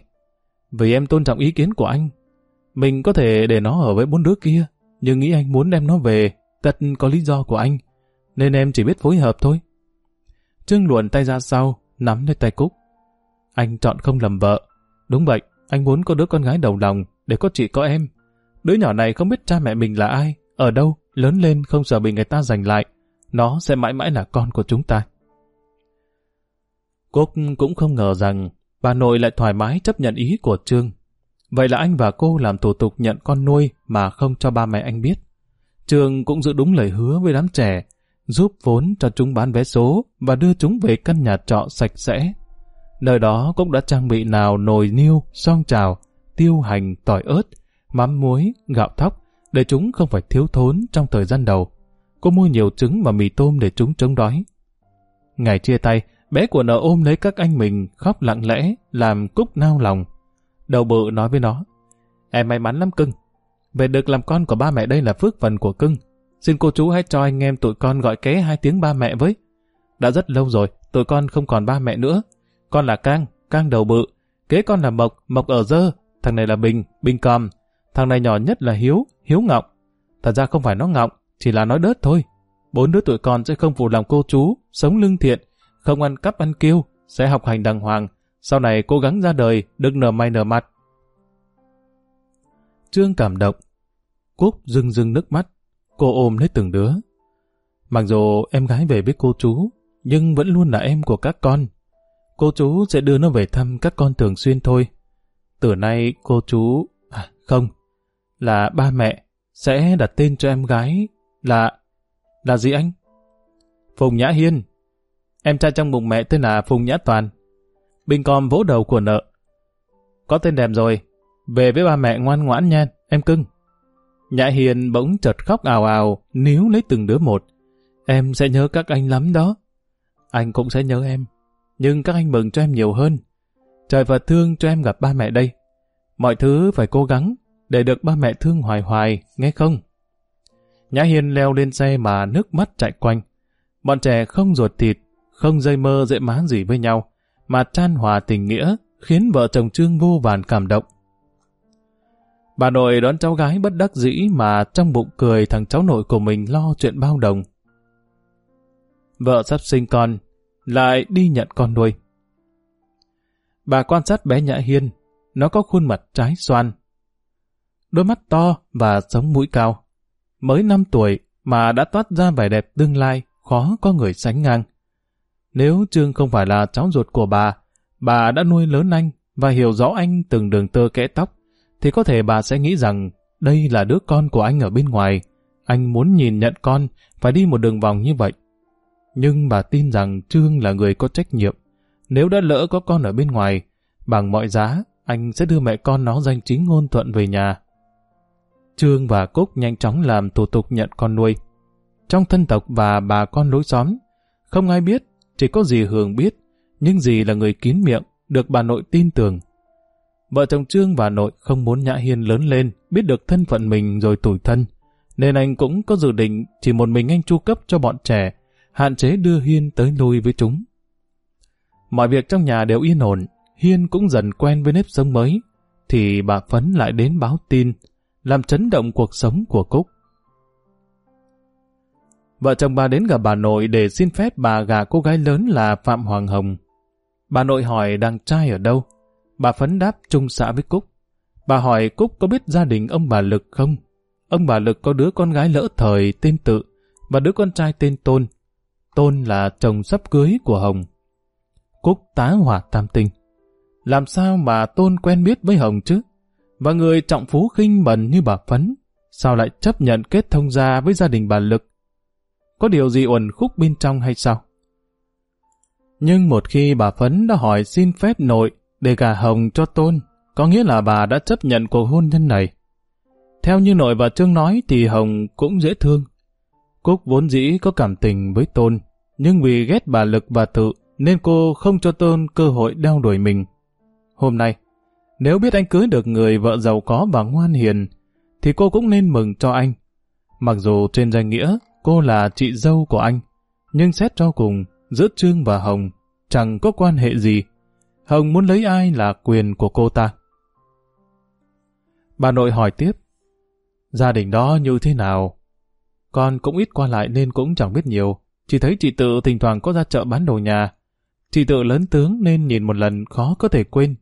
Vì em tôn trọng ý kiến của anh. Mình có thể để nó ở với bốn đứa kia, nhưng nghĩ anh muốn đem nó về, tất có lý do của anh, nên em chỉ biết phối hợp thôi. Trương luồn tay ra sau, nắm lấy tay Cúc. Anh chọn không lầm vợ. Đúng vậy, anh muốn có đứa con gái đầu lòng, để có chị có em. Đứa nhỏ này không biết cha mẹ mình là ai, ở đâu, lớn lên không sợ bị người ta giành lại. Nó sẽ mãi mãi là con của chúng ta. Cúc cũng không ngờ rằng bà nội lại thoải mái chấp nhận ý của Trương. Vậy là anh và cô làm thủ tục nhận con nuôi mà không cho ba mẹ anh biết. Trương cũng giữ đúng lời hứa với đám trẻ, giúp vốn cho chúng bán vé số và đưa chúng về căn nhà trọ sạch sẽ. Nơi đó cũng đã trang bị nào nồi niêu, song trào, tiêu hành, tỏi ớt, mắm muối, gạo thóc, để chúng không phải thiếu thốn trong thời gian đầu. Cô mua nhiều trứng và mì tôm để chúng chống đói. Ngày chia tay, bé của nợ ôm lấy các anh mình, khóc lặng lẽ, làm Cúc nao lòng. Đầu bự nói với nó, em may mắn lắm cưng. Về được làm con của ba mẹ đây là phước phần của cưng. Xin cô chú hãy cho anh em tụi con gọi ké hai tiếng ba mẹ với. Đã rất lâu rồi, tụi con không còn ba mẹ nữa. Con là Cang, Cang đầu bự. Kế con là Mộc, Mộc ở dơ. Thằng này là Bình, Bình còm. Thằng này nhỏ nhất là Hiếu, Hiếu Ngọng. Thật ra không phải nó ngọng, chỉ là nói đớt thôi. Bốn đứa tuổi con sẽ không phụ lòng cô chú, sống lương thiện, không ăn cắp ăn kiêu, sẽ học hành đàng hoàng. Sau này cố gắng ra đời, đừng nở may nở mặt. Trương cảm động. Cúc rưng rưng nước mắt. Cô ôm lấy từng đứa. Mặc dù em gái về với cô chú, nhưng vẫn luôn là em của các con. Cô chú sẽ đưa nó về thăm các con thường xuyên thôi. Từ nay cô chú... À, không, là ba mẹ sẽ đặt tên cho em gái là... là gì anh? Phùng Nhã Hiên. Em trai trong bụng mẹ tên là Phùng Nhã Toàn. Bình com vỗ đầu của nợ. Có tên đẹp rồi. Về với ba mẹ ngoan ngoãn nha, em cưng. Nhã Hiền bỗng chợt khóc ào ào, níu lấy từng đứa một. Em sẽ nhớ các anh lắm đó. Anh cũng sẽ nhớ em. Nhưng các anh mừng cho em nhiều hơn. Trời Phật thương cho em gặp ba mẹ đây. Mọi thứ phải cố gắng để được ba mẹ thương hoài hoài, nghe không? Nhã Hiền leo lên xe mà nước mắt chạy quanh. Bọn trẻ không ruột thịt, không dây mơ dễ má gì với nhau, mà chan hòa tình nghĩa, khiến vợ chồng Trương vô vàn cảm động. Bà nội đón cháu gái bất đắc dĩ mà trong bụng cười thằng cháu nội của mình lo chuyện bao đồng. Vợ sắp sinh con, lại đi nhận con nuôi. Bà quan sát bé Nhã Hiên, nó có khuôn mặt trái xoan. Đôi mắt to và sống mũi cao. Mới 5 tuổi mà đã toát ra vẻ đẹp tương lai, khó có người sánh ngang. Nếu Trương không phải là cháu ruột của bà, bà đã nuôi lớn anh và hiểu rõ anh từng đường tơ kẽ tóc, thì có thể bà sẽ nghĩ rằng đây là đứa con của anh ở bên ngoài. Anh muốn nhìn nhận con, phải đi một đường vòng như vậy. Nhưng bà tin rằng Trương là người có trách nhiệm. Nếu đã lỡ có con ở bên ngoài, bằng mọi giá, anh sẽ đưa mẹ con nó danh chính ngôn thuận về nhà. Trương và Cúc nhanh chóng làm thủ tục nhận con nuôi. Trong thân tộc và bà con lối xóm, không ai biết, chỉ có dì Hường biết, nhưng dì là người kín miệng, được bà nội tin tưởng. Vợ chồng Trương và nội không muốn Nhã Hiên lớn lên, biết được thân phận mình rồi tủi thân, nên anh cũng có dự định chỉ một mình anh chu cấp cho bọn trẻ, hạn chế đưa Hiên tới lui với chúng. Mọi việc trong nhà đều yên ổn, Hiên cũng dần quen với nếp sống mới, thì bà Phấn lại đến báo tin, làm chấn động cuộc sống của Cúc. Vợ chồng bà đến gặp bà nội để xin phép bà gả cô gái lớn là Phạm Hoàng Hồng. Bà nội hỏi đàn trai ở đâu? Bà Phấn đáp chung xã với Cúc. Bà hỏi Cúc có biết gia đình ông bà Lực không? Ông bà Lực có đứa con gái lỡ thời tên Tự và đứa con trai tên Tôn. Tôn là chồng sắp cưới của Hồng. Cúc tá hỏa tam tinh. Làm sao mà Tôn quen biết với Hồng chứ? Và người trọng phú khinh bần như bà Phấn, sao lại chấp nhận kết thông gia với gia đình bà Lực? Có điều gì uẩn khúc bên trong hay sao? Nhưng một khi bà Phấn đã hỏi xin phép nội để gà hồng cho Tôn, có nghĩa là bà đã chấp nhận cuộc hôn nhân này. Theo như nội và Trương nói thì Hồng cũng dễ thương. Cúc vốn dĩ có cảm tình với Tôn, nhưng vì ghét bà Lực và Tự nên cô không cho Tôn cơ hội đeo đuổi mình. Hôm nay, nếu biết anh cưới được người vợ giàu có và ngoan hiền, thì cô cũng nên mừng cho anh. Mặc dù trên danh nghĩa cô là chị dâu của anh, nhưng xét cho cùng, giữa Trương và Hồng chẳng có quan hệ gì. Hồng muốn lấy ai là quyền của cô ta. Bà nội hỏi tiếp. Gia đình đó như thế nào? Con cũng ít qua lại nên cũng chẳng biết nhiều. Chỉ thấy chị tự thỉnh thoảng có ra chợ bán đồ nhà. Chị tự lớn tướng nên nhìn một lần khó có thể quên.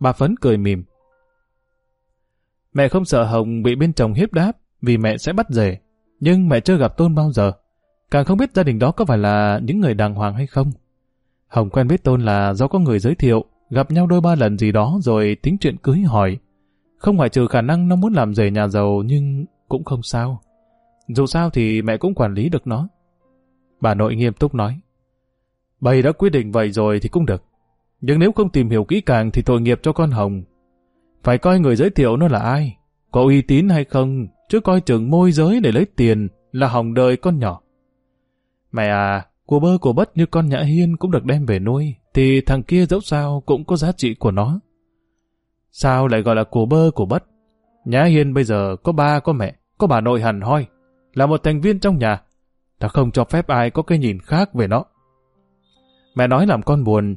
Bà Phấn cười mỉm. Mẹ không sợ Hồng bị bên chồng hiếp đáp vì mẹ sẽ bắt rể. Nhưng mẹ chưa gặp Tôn bao giờ. Càng không biết gia đình đó có phải là những người đàng hoàng hay không. Hồng quen biết Tôn là do có người giới thiệu, gặp nhau đôi ba lần gì đó rồi tính chuyện cưới hỏi. Không ngoại trừ khả năng nó muốn làm rể nhà giàu nhưng cũng không sao. Dù sao thì mẹ cũng quản lý được nó. Bà nội nghiêm túc nói. bày đã quyết định vậy rồi thì cũng được. Nhưng nếu không tìm hiểu kỹ càng thì tội nghiệp cho con Hồng. Phải coi người giới thiệu nó là ai, có uy tín hay không, chứ coi chừng môi giới để lấy tiền là hỏng đời con nhỏ. Mẹ à, của bơ của bất như con nhã hiên cũng được đem về nuôi, thì thằng kia dẫu sao cũng có giá trị của nó. Sao lại gọi là của bơ của bất? Nhã hiên bây giờ có ba có mẹ, có bà nội hẳn hoi, là một thành viên trong nhà. Ta không cho phép ai có cái nhìn khác về nó. Mẹ nói làm con buồn,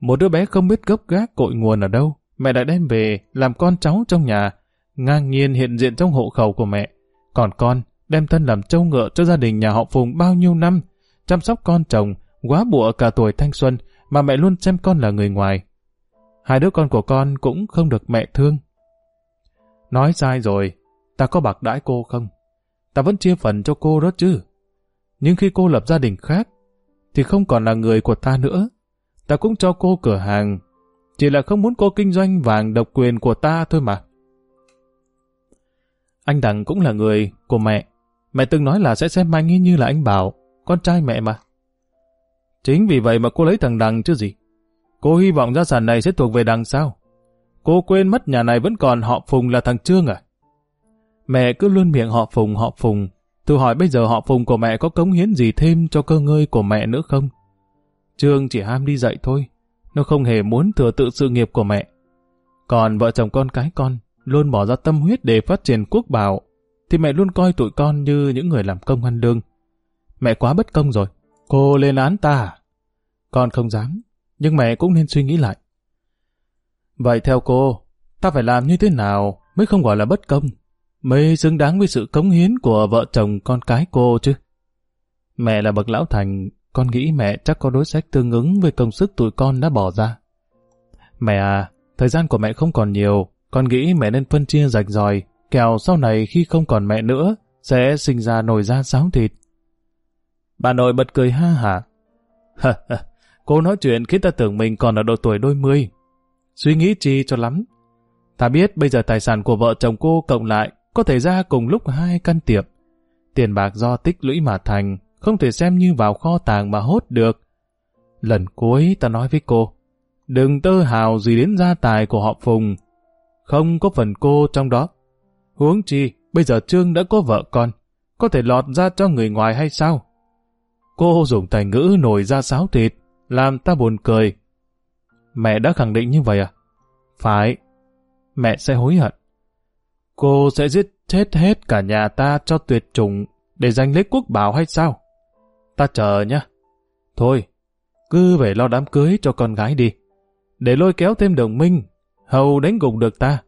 một đứa bé không biết gốc gác cội nguồn ở đâu, mẹ đã đem về làm con cháu trong nhà, ngang nhiên hiện diện trong hộ khẩu của mẹ. Còn con, đem thân làm trâu ngựa cho gia đình nhà họ Phùng bao nhiêu năm, chăm sóc con chồng, quá bụa cả tuổi thanh xuân, mà mẹ luôn xem con là người ngoài. Hai đứa con của con cũng không được mẹ thương. Nói sai rồi, ta có bạc đãi cô không? Ta vẫn chia phần cho cô đó chứ. Nhưng khi cô lập gia đình khác, thì không còn là người của ta nữa. Ta cũng cho cô cửa hàng, chỉ là không muốn cô kinh doanh vàng độc quyền của ta thôi mà. Anh Đằng cũng là người của mẹ. Mẹ từng nói là sẽ xem anh ấy như là anh Bảo, con trai mẹ mà. Chính vì vậy mà cô lấy thằng Đằng chứ gì. Cô hy vọng gia sản này sẽ thuộc về Đằng sao? Cô quên mất nhà này vẫn còn họ Phùng là thằng Trương à? Mẹ cứ luôn miệng họ Phùng họ Phùng. Tôi hỏi bây giờ họ Phùng của mẹ có cống hiến gì thêm cho cơ ngơi của mẹ nữa không? Trương chỉ ham đi dạy thôi. Nó không hề muốn thừa tự sự nghiệp của mẹ. Còn vợ chồng con cái con luôn bỏ ra tâm huyết để phát triển quốc bảo, thì mẹ luôn coi tụi con như những người làm công ăn lương. Mẹ quá bất công rồi. Cô lên án ta à? Con không dám, nhưng mẹ cũng nên suy nghĩ lại. Vậy theo cô, ta phải làm như thế nào mới không gọi là bất công, mới xứng đáng với sự cống hiến của vợ chồng con cái cô chứ? Mẹ là bậc lão thành, con nghĩ mẹ chắc có đối sách tương ứng với công sức tụi con đã bỏ ra. Mẹ à, thời gian của mẹ không còn nhiều, con nghĩ mẹ nên phân chia rạch ròi, kẻo sau này khi không còn mẹ nữa, sẽ sinh ra nồi da sáo thịt. Bà nội bật cười ha hả. Cô nói chuyện khiến ta tưởng mình còn ở độ tuổi đôi mươi. Suy nghĩ chi cho lắm. Ta biết bây giờ tài sản của vợ chồng cô cộng lại có thể ra cùng lúc hai căn tiệm. Tiền bạc do tích lũy mà thành, không thể xem như vào kho tàng mà hốt được. Lần cuối ta nói với cô, đừng tơ hào gì đến gia tài của họ Phùng. Không có phần cô trong đó. Huống chi, bây giờ Trương đã có vợ con, có thể lọt ra cho người ngoài hay sao? Cô dùng tài ngữ nổi ra sáo thịt, làm ta buồn cười. Mẹ đã khẳng định như vậy à? Phải. Mẹ sẽ hối hận. Cô sẽ giết chết hết cả nhà ta cho tuyệt chủng để giành lấy quốc bảo hay sao? Ta chờ nhá. Thôi, cứ về lo đám cưới cho con gái đi. Để lôi kéo thêm đồng minh, hầu đánh gục được ta.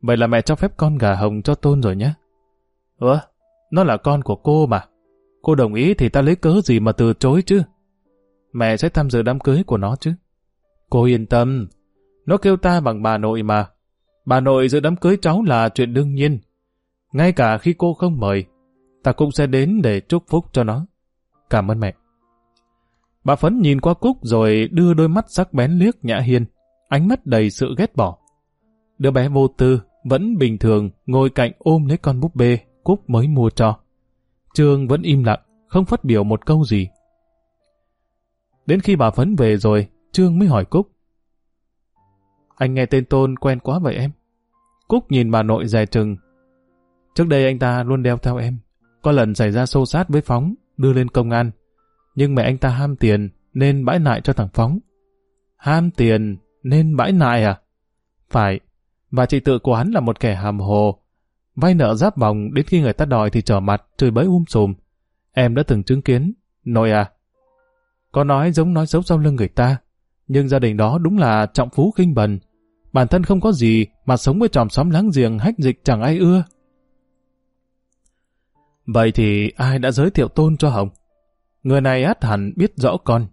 Vậy là mẹ cho phép con gà hồng cho tôn rồi nhé. Ủa, nó là con của cô mà. Cô đồng ý thì ta lấy cớ gì mà từ chối chứ? Mẹ sẽ tham dự đám cưới của nó chứ. Cô yên tâm, nó kêu ta bằng bà nội mà. Bà nội dự đám cưới cháu là chuyện đương nhiên. Ngay cả khi cô không mời, ta cũng sẽ đến để chúc phúc cho nó. Cảm ơn mẹ. Bà Phấn nhìn qua Cúc rồi đưa đôi mắt sắc bén liếc Nhã Hiên, ánh mắt đầy sự ghét bỏ. Đứa bé vô tư, vẫn bình thường, ngồi cạnh ôm lấy con búp bê Cúc mới mua cho. Trương vẫn im lặng, không phát biểu một câu gì. Đến khi bà Phấn về rồi, Trương mới hỏi Cúc. Anh nghe tên Tôn quen quá vậy em. Cúc nhìn bà nội dài trừng. Trước đây anh ta luôn đeo theo em. Có lần xảy ra xô sát với Phóng, đưa lên công an. Nhưng mẹ anh ta ham tiền, nên bãi nại cho thằng Phóng. Ham tiền, nên bãi nại à? Phải, và chị tự của hắn là một kẻ hàm hồ. Vay nợ giáp vòng đến khi người ta đòi thì trở mặt, chửi bới um sùm. Em đã từng chứng kiến. Nội à, có nói giống nói xấu sau lưng người ta, nhưng gia đình đó đúng là trọng phú khinh bần. bản thân không có gì mà sống với tròm xóm láng giềng hách dịch chẳng ai ưa. Vậy thì ai đã giới thiệu tôn cho Hồng? Người này át hẳn biết rõ con.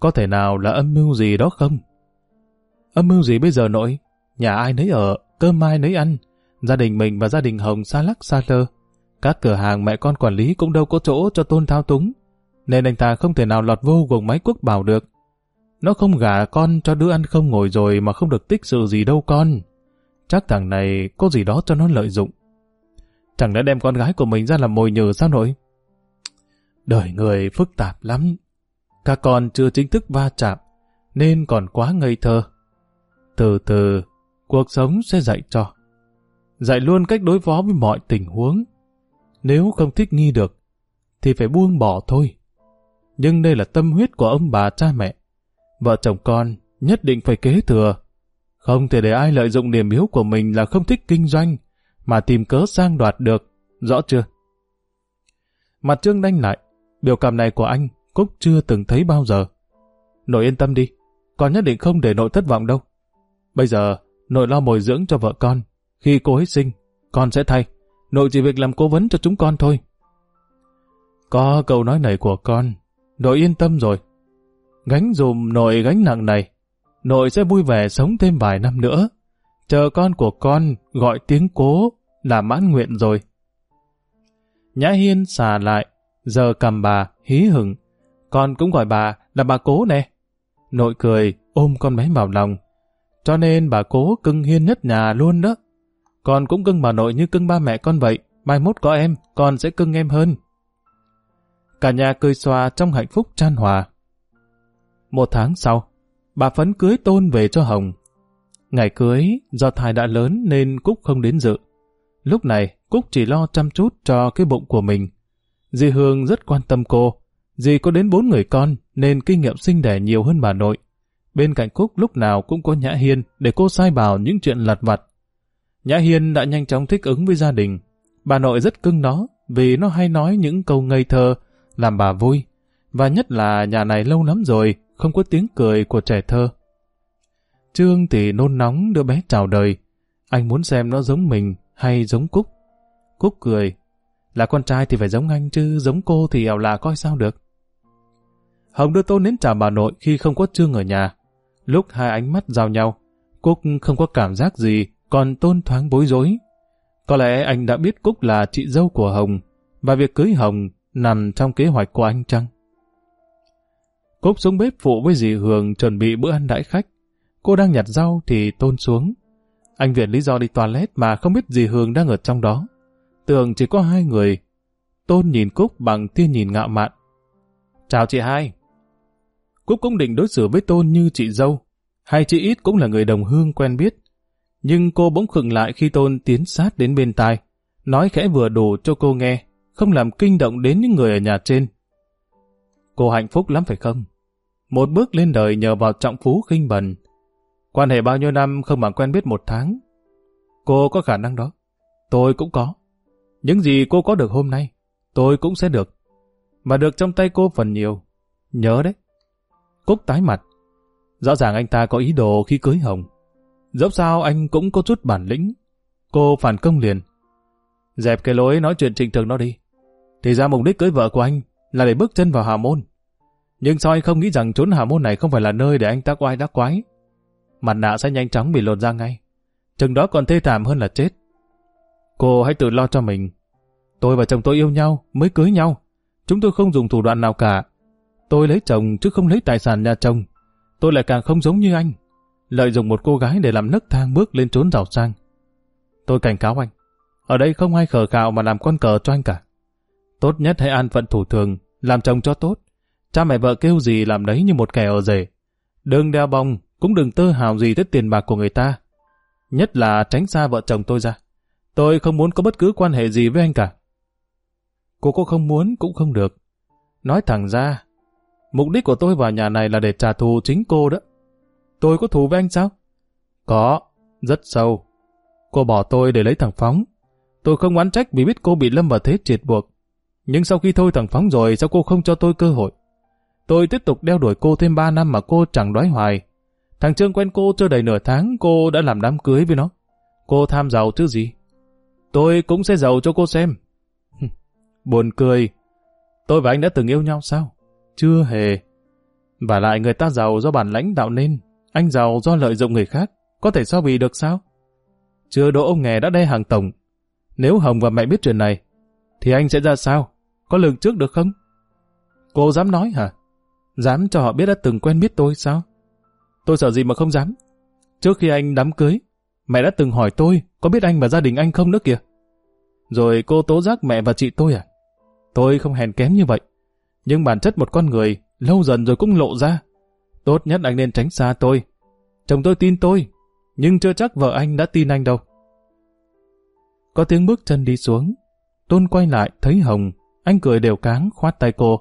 Có thể nào là âm mưu gì đó không? Âm mưu gì bây giờ nội? Nhà ai nấy ở, cơm ai nấy ăn. Gia đình mình và gia đình Hồng xa lắc xa lơ. Các cửa hàng mẹ con quản lý cũng đâu có chỗ cho tôn thao túng. Nên anh ta không thể nào lọt vô gồm máy quốc bảo được. Nó không gả con cho đứa ăn không ngồi rồi mà không được tích sự gì đâu con. Chắc thằng này có gì đó cho nó lợi dụng. Chẳng đã đem con gái của mình ra làm mồi nhử sao nội? Đời người phức tạp lắm. Các con chưa chính thức va chạm, nên còn quá ngây thơ. Từ từ, cuộc sống sẽ dạy cho. Dạy luôn cách đối phó với mọi tình huống. Nếu không thích nghi được, thì phải buông bỏ thôi. Nhưng đây là tâm huyết của ông bà cha mẹ. Vợ chồng con nhất định phải kế thừa. Không thể để ai lợi dụng điểm yếu của mình là không thích kinh doanh, mà tìm cớ sang đoạt được. Rõ chưa? Mặt trương đanh lại, biểu cảm này của anh Cúc chưa từng thấy bao giờ. Nội yên tâm đi, con nhất định không để nội thất vọng đâu. Bây giờ, nội lo mồi dưỡng cho vợ con. Khi cô ấy sinh, con sẽ thay. Nội chỉ việc làm cố vấn cho chúng con thôi. Có câu nói này của con, nội yên tâm rồi. Gánh dùm nội gánh nặng này, nội sẽ vui vẻ sống thêm vài năm nữa. Chờ con của con gọi tiếng cố là mãn nguyện rồi. Nhã Hiên xà lại, giờ cầm bà, hí hửng. Con cũng gọi bà là bà cố nè. Nội cười, ôm con bé vào lòng. Cho nên bà cố cưng Hiên nhất nhà luôn đó. Con cũng cưng bà nội như cưng ba mẹ con vậy. Mai mốt có em, con sẽ cưng em hơn. Cả nhà cười xòa trong hạnh phúc chan hòa. Một tháng sau, bà Phấn cưới tôn về cho Hồng. Ngày cưới, do thai đã lớn nên Cúc không đến dự. Lúc này, Cúc chỉ lo chăm chút cho cái bụng của mình. Dì Hương rất quan tâm cô. Dì có đến bốn người con nên kinh nghiệm sinh đẻ nhiều hơn bà nội. Bên cạnh Cúc lúc nào cũng có Nhã Hiên để cô sai bảo những chuyện lặt vặt. Nhã Hiên đã nhanh chóng thích ứng với gia đình. Bà nội rất cưng nó vì nó hay nói những câu ngây thơ làm bà vui. Và nhất là nhà này lâu lắm rồi không có tiếng cười của trẻ thơ. Trương thì nôn nóng đứa bé chào đời. Anh muốn xem nó giống mình hay giống Cúc. Cúc cười. Là con trai thì phải giống anh chứ giống cô thì ảo là coi sao được. Hồng đưa Tôn đến chào bà nội khi không có Trương ở nhà. Lúc hai ánh mắt giao nhau, Cúc không có cảm giác gì, còn Tôn thoáng bối rối. Có lẽ anh đã biết Cúc là chị dâu của Hồng, và việc cưới Hồng nằm trong kế hoạch của anh chăng? Cúc xuống bếp phụ với dì Hường chuẩn bị bữa ăn đãi khách. Cô đang nhặt rau thì Tôn xuống. Anh viện lý do đi toilet mà không biết dì Hường đang ở trong đó. Tưởng chỉ có hai người. Tôn nhìn Cúc bằng tia nhìn ngạo mạn. Chào chị hai. Cúc cũng định đối xử với Tôn như chị dâu. Hai chị ít cũng là người đồng hương quen biết. Nhưng cô bỗng khựng lại khi Tôn tiến sát đến bên tai. Nói khẽ vừa đủ cho cô nghe, không làm kinh động đến những người ở nhà trên. Cô hạnh phúc lắm phải không? Một bước lên đời nhờ vào trọng phú khinh bần. Quan hệ bao nhiêu năm không bằng quen biết một tháng. Cô có khả năng đó. Tôi cũng có. Những gì cô có được hôm nay, tôi cũng sẽ được. mà được trong tay cô phần nhiều. Nhớ đấy. Cúc tái mặt. Rõ ràng anh ta có ý đồ khi cưới Hồng. Dẫu sao anh cũng có chút bản lĩnh. Cô phản công liền. Dẹp cái lối nói chuyện trịnh thường nó đi. Thì ra mục đích cưới vợ của anh là để bước chân vào hà môn. Nhưng sao anh không nghĩ rằng trốn hà môn này không phải là nơi để anh ta quay đắc quái? Mặt nạ sẽ nhanh chóng bị lột ra ngay. Chừng đó còn thê thảm hơn là chết. Cô hãy tự lo cho mình. Tôi và chồng tôi yêu nhau, mới cưới nhau. Chúng tôi không dùng thủ đoạn nào cả. Tôi lấy chồng chứ không lấy tài sản nhà chồng. Tôi lại càng không giống như anh. Lợi dụng một cô gái để làm nấc thang bước lên trốn giàu sang. Tôi cảnh cáo anh. Ở đây không ai khờ khạo mà làm con cờ cho anh cả. Tốt nhất hãy an phận thủ thường, làm chồng cho tốt. Cha mẹ vợ kêu gì làm đấy như một kẻ ở rể. Đừng đeo bông, cũng đừng tơ hào gì tới tiền bạc của người ta. Nhất là tránh xa vợ chồng tôi ra. Tôi không muốn có bất cứ quan hệ gì với anh cả. Cô cô không muốn cũng không được. Nói thẳng ra, mục đích của tôi vào nhà này là để trả thù chính cô đó. Tôi có thù với anh sao? Có, rất sâu. Cô bỏ tôi để lấy thằng Phóng. Tôi không oán trách vì biết cô bị lâm vào thế triệt buộc. Nhưng sau khi thôi thằng Phóng rồi, sao cô không cho tôi cơ hội? Tôi tiếp tục đeo đuổi cô thêm 3 năm mà cô chẳng đoái hoài. Thằng Trương quen cô chưa đầy nửa tháng, cô đã làm đám cưới với nó. Cô tham giàu chứ gì? Tôi cũng sẽ giàu cho cô xem. Buồn cười. Tôi và anh đã từng yêu nhau sao? Chưa hề. Và lại người ta giàu do bản lãnh tạo nên. Anh giàu do lợi dụng người khác. Có thể so bì được sao? Chưa đỗ ông nghề đã đe hàng tổng. Nếu Hồng và mẹ biết chuyện này, thì anh sẽ ra sao? Có lường trước được không? Cô dám nói hả? Dám cho họ biết đã từng quen biết tôi sao? Tôi sợ gì mà không dám. Trước khi anh đám cưới, mẹ đã từng hỏi tôi có biết anh và gia đình anh không nữa kìa. Rồi cô tố giác mẹ và chị tôi à? Tôi không hèn kém như vậy. Nhưng bản chất một con người lâu dần rồi cũng lộ ra. Tốt nhất anh nên tránh xa tôi. Chồng tôi tin tôi, nhưng chưa chắc vợ anh đã tin anh đâu. Có tiếng bước chân đi xuống. Tôn quay lại thấy Hồng, anh cười đều cáng khoát tay cô.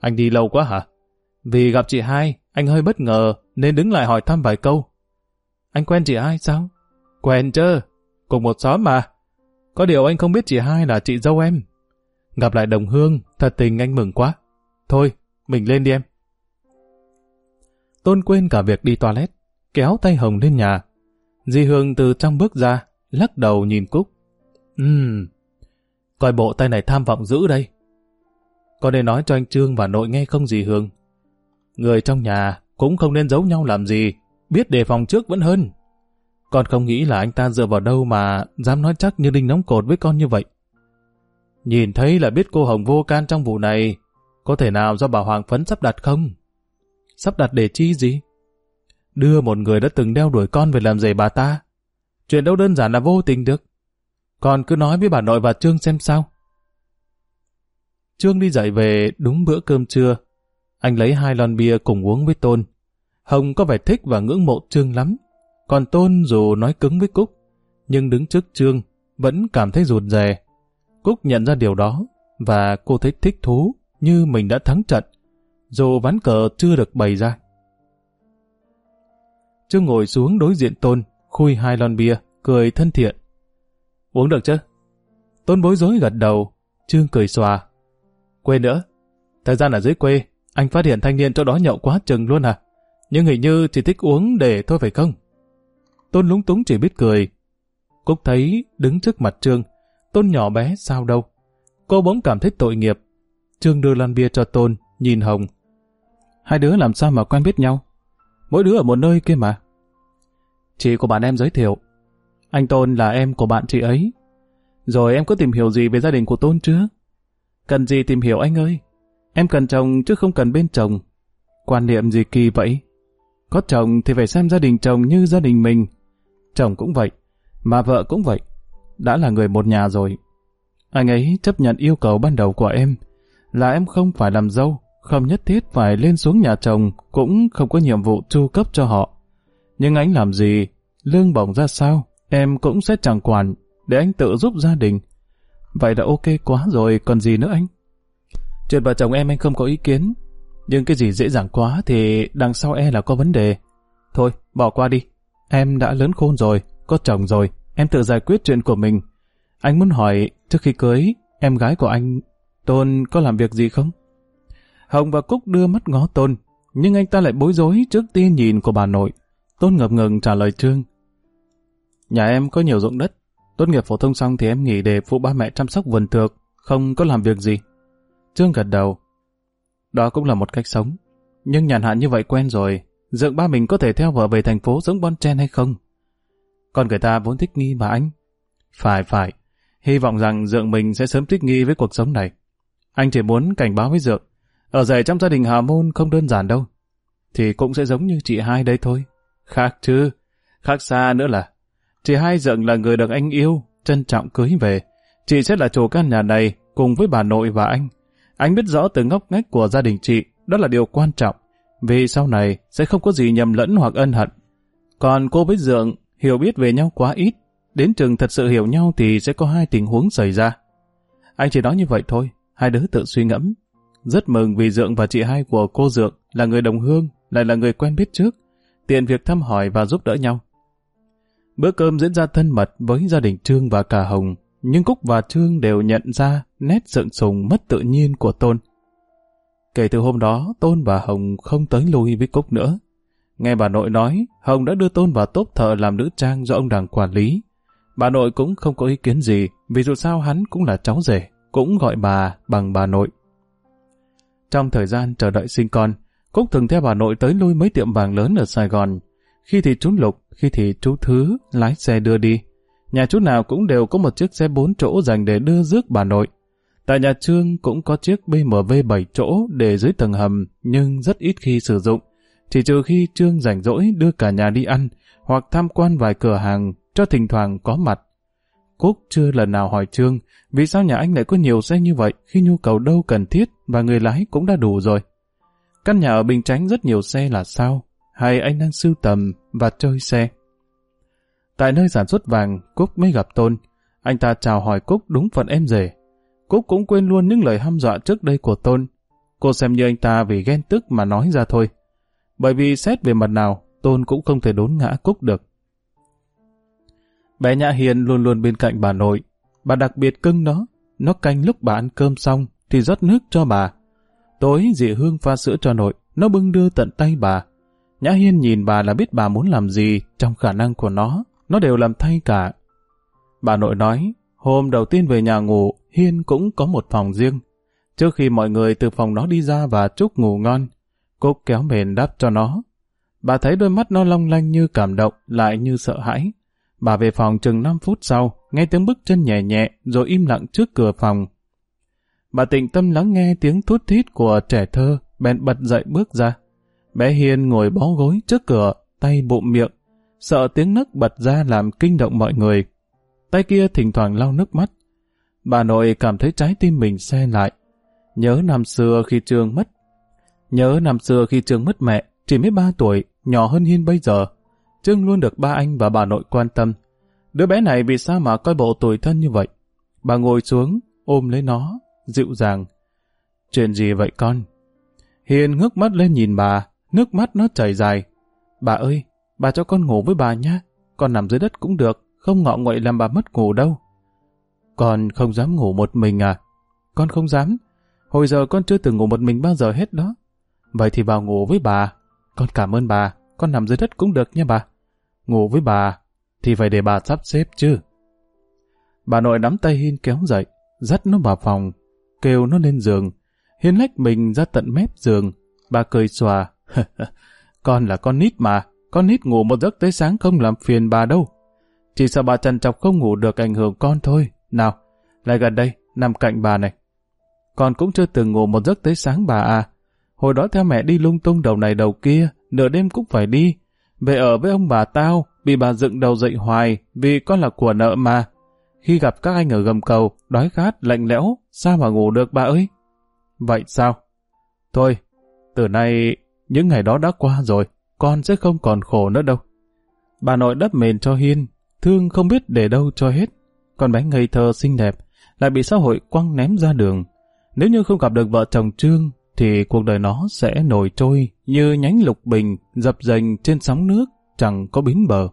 Anh đi lâu quá hả? Vì gặp chị hai, anh hơi bất ngờ nên đứng lại hỏi thăm vài câu. Anh quen chị hai sao? Quen chứ, cùng một xóm mà. Có điều anh không biết chị hai là chị dâu em. Gặp lại đồng hương, thật tình anh mừng quá. Thôi, mình lên đi em. Tôn quên cả việc đi toilet, kéo tay Hồng lên nhà. Di Hương từ trong bước ra, lắc đầu nhìn Cúc. Ừm, coi bộ tay này tham vọng dữ đây. Có nên nói cho anh Trương và nội nghe không gì Hương? Người trong nhà cũng không nên giấu nhau làm gì, biết đề phòng trước vẫn hơn. Con không nghĩ là anh ta dựa vào đâu mà dám nói chắc như đinh nóng cột với con như vậy. Nhìn thấy là biết cô Hồng vô can trong vụ này, có thể nào do bà Hoàng Phấn sắp đặt không? Sắp đặt để chi gì? Đưa một người đã từng đeo đuổi con về làm rể bà ta. Chuyện đâu đơn giản là vô tình được còn cứ nói với bà nội và Trương xem sao. Trương đi dậy về đúng bữa cơm trưa. Anh lấy hai lon bia cùng uống với Tôn. Hồng có vẻ thích và ngưỡng mộ Trương lắm. Còn Tôn dù nói cứng với Cúc, nhưng đứng trước Trương vẫn cảm thấy rụt rè. Cúc nhận ra điều đó và cô thấy thích thú như mình đã thắng trận, dù ván cờ chưa được bày ra. Trương ngồi xuống đối diện Tôn, khui hai lon bia, cười thân thiện. Uống được chứ? Tôn bối rối gật đầu, Trương cười xòa. Quên nữa, thời gian ở dưới quê, anh phát hiện thanh niên chỗ đó nhậu quá chừng luôn à? Nhưng hình như chỉ thích uống để thôi phải không? Tôn lúng túng chỉ biết cười. Cúc thấy đứng trước mặt Trương, Tôn nhỏ bé sao đâu. Cô bỗng cảm thấy tội nghiệp. Trương đưa lon bia cho Tôn, nhìn Hồng. Hai đứa làm sao mà quen biết nhau? Mỗi đứa ở một nơi kia mà. Chị của bạn em giới thiệu. Anh Tôn là em của bạn chị ấy. Rồi em có tìm hiểu gì về gia đình của Tôn chưa? Cần gì tìm hiểu anh ơi? Em cần chồng chứ không cần bên chồng. Quan niệm gì kỳ vậy? Có chồng thì phải xem gia đình chồng như gia đình mình. Chồng cũng vậy, mà vợ cũng vậy. Đã là người một nhà rồi. Anh ấy chấp nhận yêu cầu ban đầu của em là em không phải làm dâu, không nhất thiết phải lên xuống nhà chồng, cũng không có nhiệm vụ chu cấp cho họ. Nhưng anh làm gì, lương bổng ra sao, em cũng sẽ chẳng quản, để anh tự giúp gia đình. Vậy đã ok quá rồi, còn gì nữa anh? Chuyện vợ chồng em anh không có ý kiến, nhưng cái gì dễ dàng quá thì đằng sau e là có vấn đề. Thôi, bỏ qua đi. Em đã lớn khôn rồi, có chồng rồi, em tự giải quyết chuyện của mình. Anh muốn hỏi, trước khi cưới, em gái của anh, Tôn có làm việc gì không? Hồng và Cúc đưa mắt ngó Tôn, nhưng anh ta lại bối rối trước tia nhìn của bà nội. Tôn ngập ngừng trả lời Trương. Nhà em có nhiều ruộng đất, tốt nghiệp phổ thông xong thì em nghỉ để phụ ba mẹ chăm sóc vườn tược, không có làm việc gì. Trương gật đầu. Đó cũng là một cách sống. Nhưng nhàn hạn như vậy quen rồi, dượng ba mình có thể theo vợ về thành phố sống bon chen hay không? Còn người ta vốn thích nghi mà anh. Phải phải, hy vọng rằng dượng mình sẽ sớm thích nghi với cuộc sống này. Anh chỉ muốn cảnh báo với dượng, ở rể trong gia đình Hà Môn không đơn giản đâu. Thì cũng sẽ giống như chị hai đây thôi. Khác chứ, khác xa nữa là chị hai dượng là người được anh yêu, trân trọng cưới về. Chị sẽ là chủ căn nhà này cùng với bà nội và anh. Anh biết rõ từ ngóc ngách của gia đình chị, đó là điều quan trọng, vì sau này sẽ không có gì nhầm lẫn hoặc ân hận. Còn cô với Dượng hiểu biết về nhau quá ít, đến trường thật sự hiểu nhau thì sẽ có hai tình huống xảy ra. Anh chỉ nói như vậy thôi, hai đứa tự suy ngẫm. Rất mừng vì Dượng và chị hai của cô Dượng là người đồng hương, lại là người quen biết trước, tiện việc thăm hỏi và giúp đỡ nhau. Bữa cơm diễn ra thân mật với gia đình Trương và cả Hồng, nhưng Cúc và Trương đều nhận ra nét sượng sùng mất tự nhiên của Tôn. Kể từ hôm đó, Tôn và Hồng không tới lui với Cúc nữa. Nghe bà nội nói, Hồng đã đưa Tôn vào tốp thợ làm nữ trang do ông Đằng quản lý. Bà nội cũng không có ý kiến gì, vì dù sao hắn cũng là cháu rể, cũng gọi bà bằng bà nội. Trong thời gian chờ đợi sinh con, Cúc thường theo bà nội tới lui mấy tiệm vàng lớn ở Sài Gòn. Khi thì chú Lục, khi thì chú Thứ lái xe đưa đi. Nhà chú nào cũng đều có một chiếc xe bốn chỗ dành để đưa rước bà nội. Tại nhà Trương cũng có chiếc BMW 7 chỗ để dưới tầng hầm nhưng rất ít khi sử dụng. Chỉ trừ khi Trương rảnh rỗi đưa cả nhà đi ăn hoặc tham quan vài cửa hàng cho thỉnh thoảng có mặt. Cúc chưa lần nào hỏi Trương vì sao nhà anh lại có nhiều xe như vậy khi nhu cầu đâu cần thiết và người lái cũng đã đủ rồi. Căn nhà ở Bình Chánh rất nhiều xe là sao? Hay anh đang sưu tầm và chơi xe? Tại nơi sản xuất vàng, Cúc mới gặp Tôn. Anh ta chào hỏi Cúc đúng phận em rể. Cúc cũng quên luôn những lời hăm dọa trước đây của Tôn. Cô xem như anh ta vì ghen tức mà nói ra thôi. Bởi vì xét về mặt nào, Tôn cũng không thể đốn ngã Cúc được. Bé Nhã Hiền luôn luôn bên cạnh bà nội. Bà đặc biệt cưng nó. Nó canh lúc bà ăn cơm xong thì rót nước cho bà. Tối dị hương pha sữa cho nội, nó bưng đưa tận tay bà. Nhã Hiên nhìn bà là biết bà muốn làm gì trong khả năng của nó, nó đều làm thay cả. Bà nội nói, hôm đầu tiên về nhà ngủ, Hiên cũng có một phòng riêng. Trước khi mọi người từ phòng nó đi ra và chúc ngủ ngon, cô kéo mền đắp cho nó. Bà thấy đôi mắt nó long lanh như cảm động, lại như sợ hãi. Bà về phòng chừng 5 phút sau, nghe tiếng bước chân nhẹ nhẹ, rồi im lặng trước cửa phòng. Bà tịnh tâm lắng nghe tiếng thút thít của trẻ thơ, bèn bật dậy bước ra. Bé Hiên ngồi bó gối trước cửa, tay bụng miệng, sợ tiếng nấc bật ra làm kinh động mọi người. Tay kia thỉnh thoảng lau nước mắt. Bà nội cảm thấy trái tim mình xe lại. Nhớ năm xưa khi Trương mất. Nhớ năm xưa khi Trương mất mẹ, chỉ mới ba tuổi, nhỏ hơn Hiên bây giờ. Trương luôn được ba anh và bà nội quan tâm. Đứa bé này vì sao mà coi bộ tuổi thân như vậy? Bà ngồi xuống, ôm lấy nó, dịu dàng. Chuyện gì vậy con? Hiền ngước mắt lên nhìn bà, nước mắt nó chảy dài. Bà ơi, bà cho con ngủ với bà nhé. Con nằm dưới đất cũng được, không ngọ nguậy làm bà mất ngủ đâu. Con không dám ngủ một mình à? Con không dám. Hồi giờ con chưa từng ngủ một mình bao giờ hết đó. Vậy thì vào ngủ với bà. Con cảm ơn bà, con nằm dưới đất cũng được nha bà. Ngủ với bà, thì phải để bà sắp xếp chứ. Bà nội nắm tay Hiên kéo dậy, dắt nó vào phòng, kêu nó lên giường. Hiên lách mình ra tận mép giường. Bà cười xòa. con là con nít mà. Con nít ngủ một giấc tới sáng không làm phiền bà đâu. Chỉ sợ bà trần chọc không ngủ được ảnh hưởng con thôi. Nào, lại gần đây, nằm cạnh bà này. Con cũng chưa từng ngủ một giấc tới sáng bà à. Hồi đó theo mẹ đi lung tung đầu này đầu kia, nửa đêm cũng phải đi. Về ở với ông bà tao, bị bà dựng đầu dậy hoài, vì con là của nợ mà. Khi gặp các anh ở gầm cầu, đói khát, lạnh lẽo, sao mà ngủ được bà ơi? Vậy sao? Thôi, từ nay những ngày đó đã qua rồi, con sẽ không còn khổ nữa đâu. Bà nội đắp mền cho Hiên, thương không biết để đâu cho hết. Con bé ngây thơ xinh đẹp, lại bị xã hội quăng ném ra đường. Nếu như không gặp được vợ chồng Trương, thì cuộc đời nó sẽ nổi trôi như nhánh lục bình dập dềnh trên sóng nước, chẳng có bến bờ.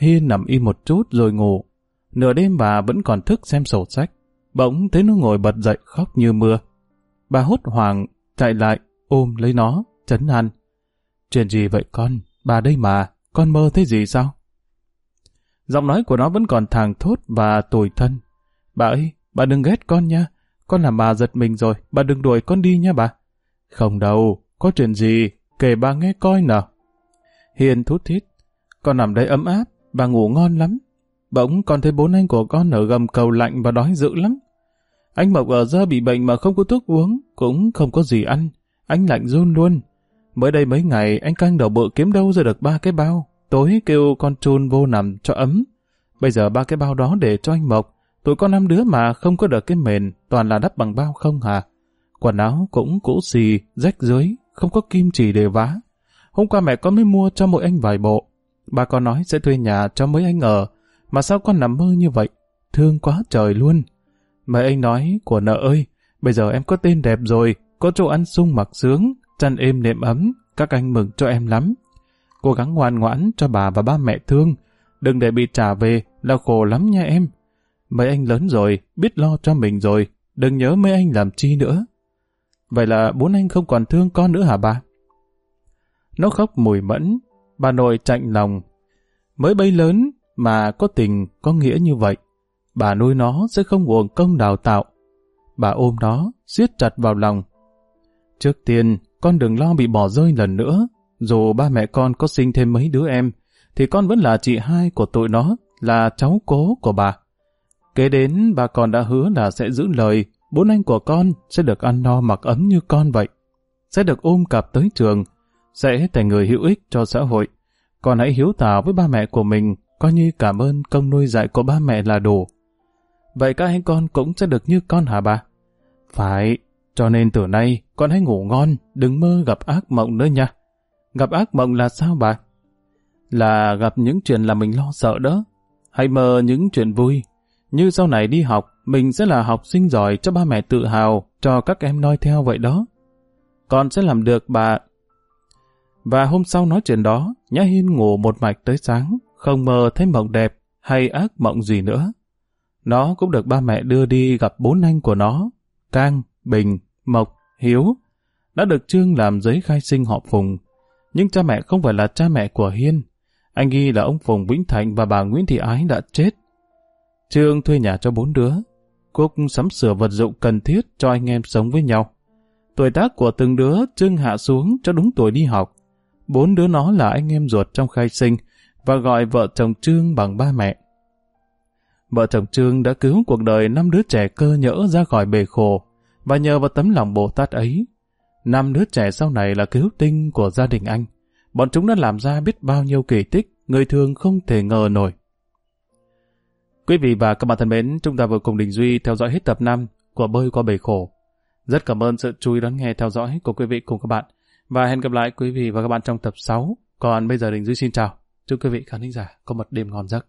Hiên nằm im một chút rồi ngủ. Nửa đêm bà vẫn còn thức xem sổ sách. Bỗng thấy nó ngồi bật dậy khóc như mưa. Bà hốt hoảng, chạy lại, ôm lấy nó, chấn an. Chuyện gì vậy con? Bà đây mà, con mơ thấy gì sao? Giọng nói của nó vẫn còn thàng thốt và tồi thân. Bà ơi, bà đừng ghét con nha. Con làm bà giật mình rồi, bà đừng đuổi con đi nha bà. Không đâu, có chuyện gì, kể bà nghe coi nào. Hiền thút thít, con nằm đây ấm áp, bà ngủ ngon lắm. Bỗng con thấy bốn anh của con ở gầm cầu lạnh và đói dữ lắm. Anh Mộc ở ra bị bệnh mà không có thuốc uống, cũng không có gì ăn. Anh lạnh run luôn. Mới đây mấy ngày anh căng đầu bự kiếm đâu ra được ba cái bao. Tối kêu con chun vô nằm cho ấm. Bây giờ ba cái bao đó để cho anh Mộc. Tụi con năm đứa mà không có được cái mền, toàn là đắp bằng bao không hả? Quần áo cũng cũ xì, rách dưới, không có kim chỉ để vá. Hôm qua mẹ con mới mua cho mỗi anh vài bộ. Bà con nói sẽ thuê nhà cho mấy anh ở, mà sao con nằm mơ như vậy? Thương quá trời luôn. Mẹ anh nói, của nợ ơi, bây giờ em có tên đẹp rồi, có chỗ ăn sung mặc sướng, chăn êm nệm ấm, các anh mừng cho em lắm. Cố gắng ngoan ngoãn cho bà và ba mẹ thương, đừng để bị trả về, là khổ lắm nha em. Mấy anh lớn rồi, biết lo cho mình rồi, đừng nhớ mấy anh làm chi nữa. Vậy là bốn anh không còn thương con nữa hả bà? nó khóc mùi mẫn, bà nội chạnh lòng. Mới bấy lớn mà có tình, có nghĩa như vậy, bà nuôi nó sẽ không uổng công đào tạo. Bà ôm nó, siết chặt vào lòng. Trước tiên, con đừng lo bị bỏ rơi lần nữa. Dù ba mẹ con có sinh thêm mấy đứa em, thì con vẫn là chị hai của tụi nó, là cháu cố của bà. Kế đến, bà còn đã hứa là sẽ giữ lời, bốn anh của con sẽ được ăn no mặc ấm như con vậy. Sẽ được ôm cặp tới trường, sẽ thành người hữu ích cho xã hội. Con hãy hiếu thảo với ba mẹ của mình, coi như cảm ơn công nuôi dạy của ba mẹ là đủ. Vậy các anh con cũng sẽ được như con hả bà? Phải, cho nên từ nay con hãy ngủ ngon, đừng mơ gặp ác mộng nữa nha. Gặp ác mộng là sao bà? Là gặp những chuyện làm mình lo sợ đó. Hãy mơ những chuyện vui. Như sau này đi học, mình sẽ là học sinh giỏi cho ba mẹ tự hào, cho các em noi theo vậy đó. Con sẽ làm được bà. Và hôm sau nói chuyện đó, Nhã Hiên ngủ một mạch tới sáng, không mơ thấy mộng đẹp hay ác mộng gì nữa. Nó cũng được ba mẹ đưa đi gặp bốn anh của nó, Cang, Bình, Mộc, Hiếu, đã được Trương làm giấy khai sinh họ Phùng. Nhưng cha mẹ không phải là cha mẹ của Hiên. Anh ghi là ông Phùng Vĩnh Thành và bà Nguyễn Thị Ái đã chết. Trương thuê nhà cho bốn đứa. Cúc sắm sửa vật dụng cần thiết cho anh em sống với nhau. Tuổi tác của từng đứa Trương hạ xuống cho đúng tuổi đi học. Bốn đứa nó là anh em ruột trong khai sinh và gọi vợ chồng Trương bằng ba mẹ. Vợ chồng Trương đã cứu cuộc đời năm đứa trẻ cơ nhỡ ra khỏi bề khổ và nhờ vào tấm lòng Bồ Tát ấy, năm đứa trẻ sau này là cứu tinh của gia đình anh. Bọn chúng đã làm ra biết bao nhiêu kỳ tích người thường không thể ngờ nổi. Quý vị và các bạn thân mến, chúng ta vừa cùng Đình Duy theo dõi hết tập 5 của Bơi qua bể khổ. Rất cảm ơn sự chú ý đón nghe theo dõi của quý vị cùng các bạn. Và hẹn gặp lại quý vị và các bạn trong tập 6. Còn bây giờ Đình Duy xin chào. Chúc quý vị khán giả có một đêm ngon giấc.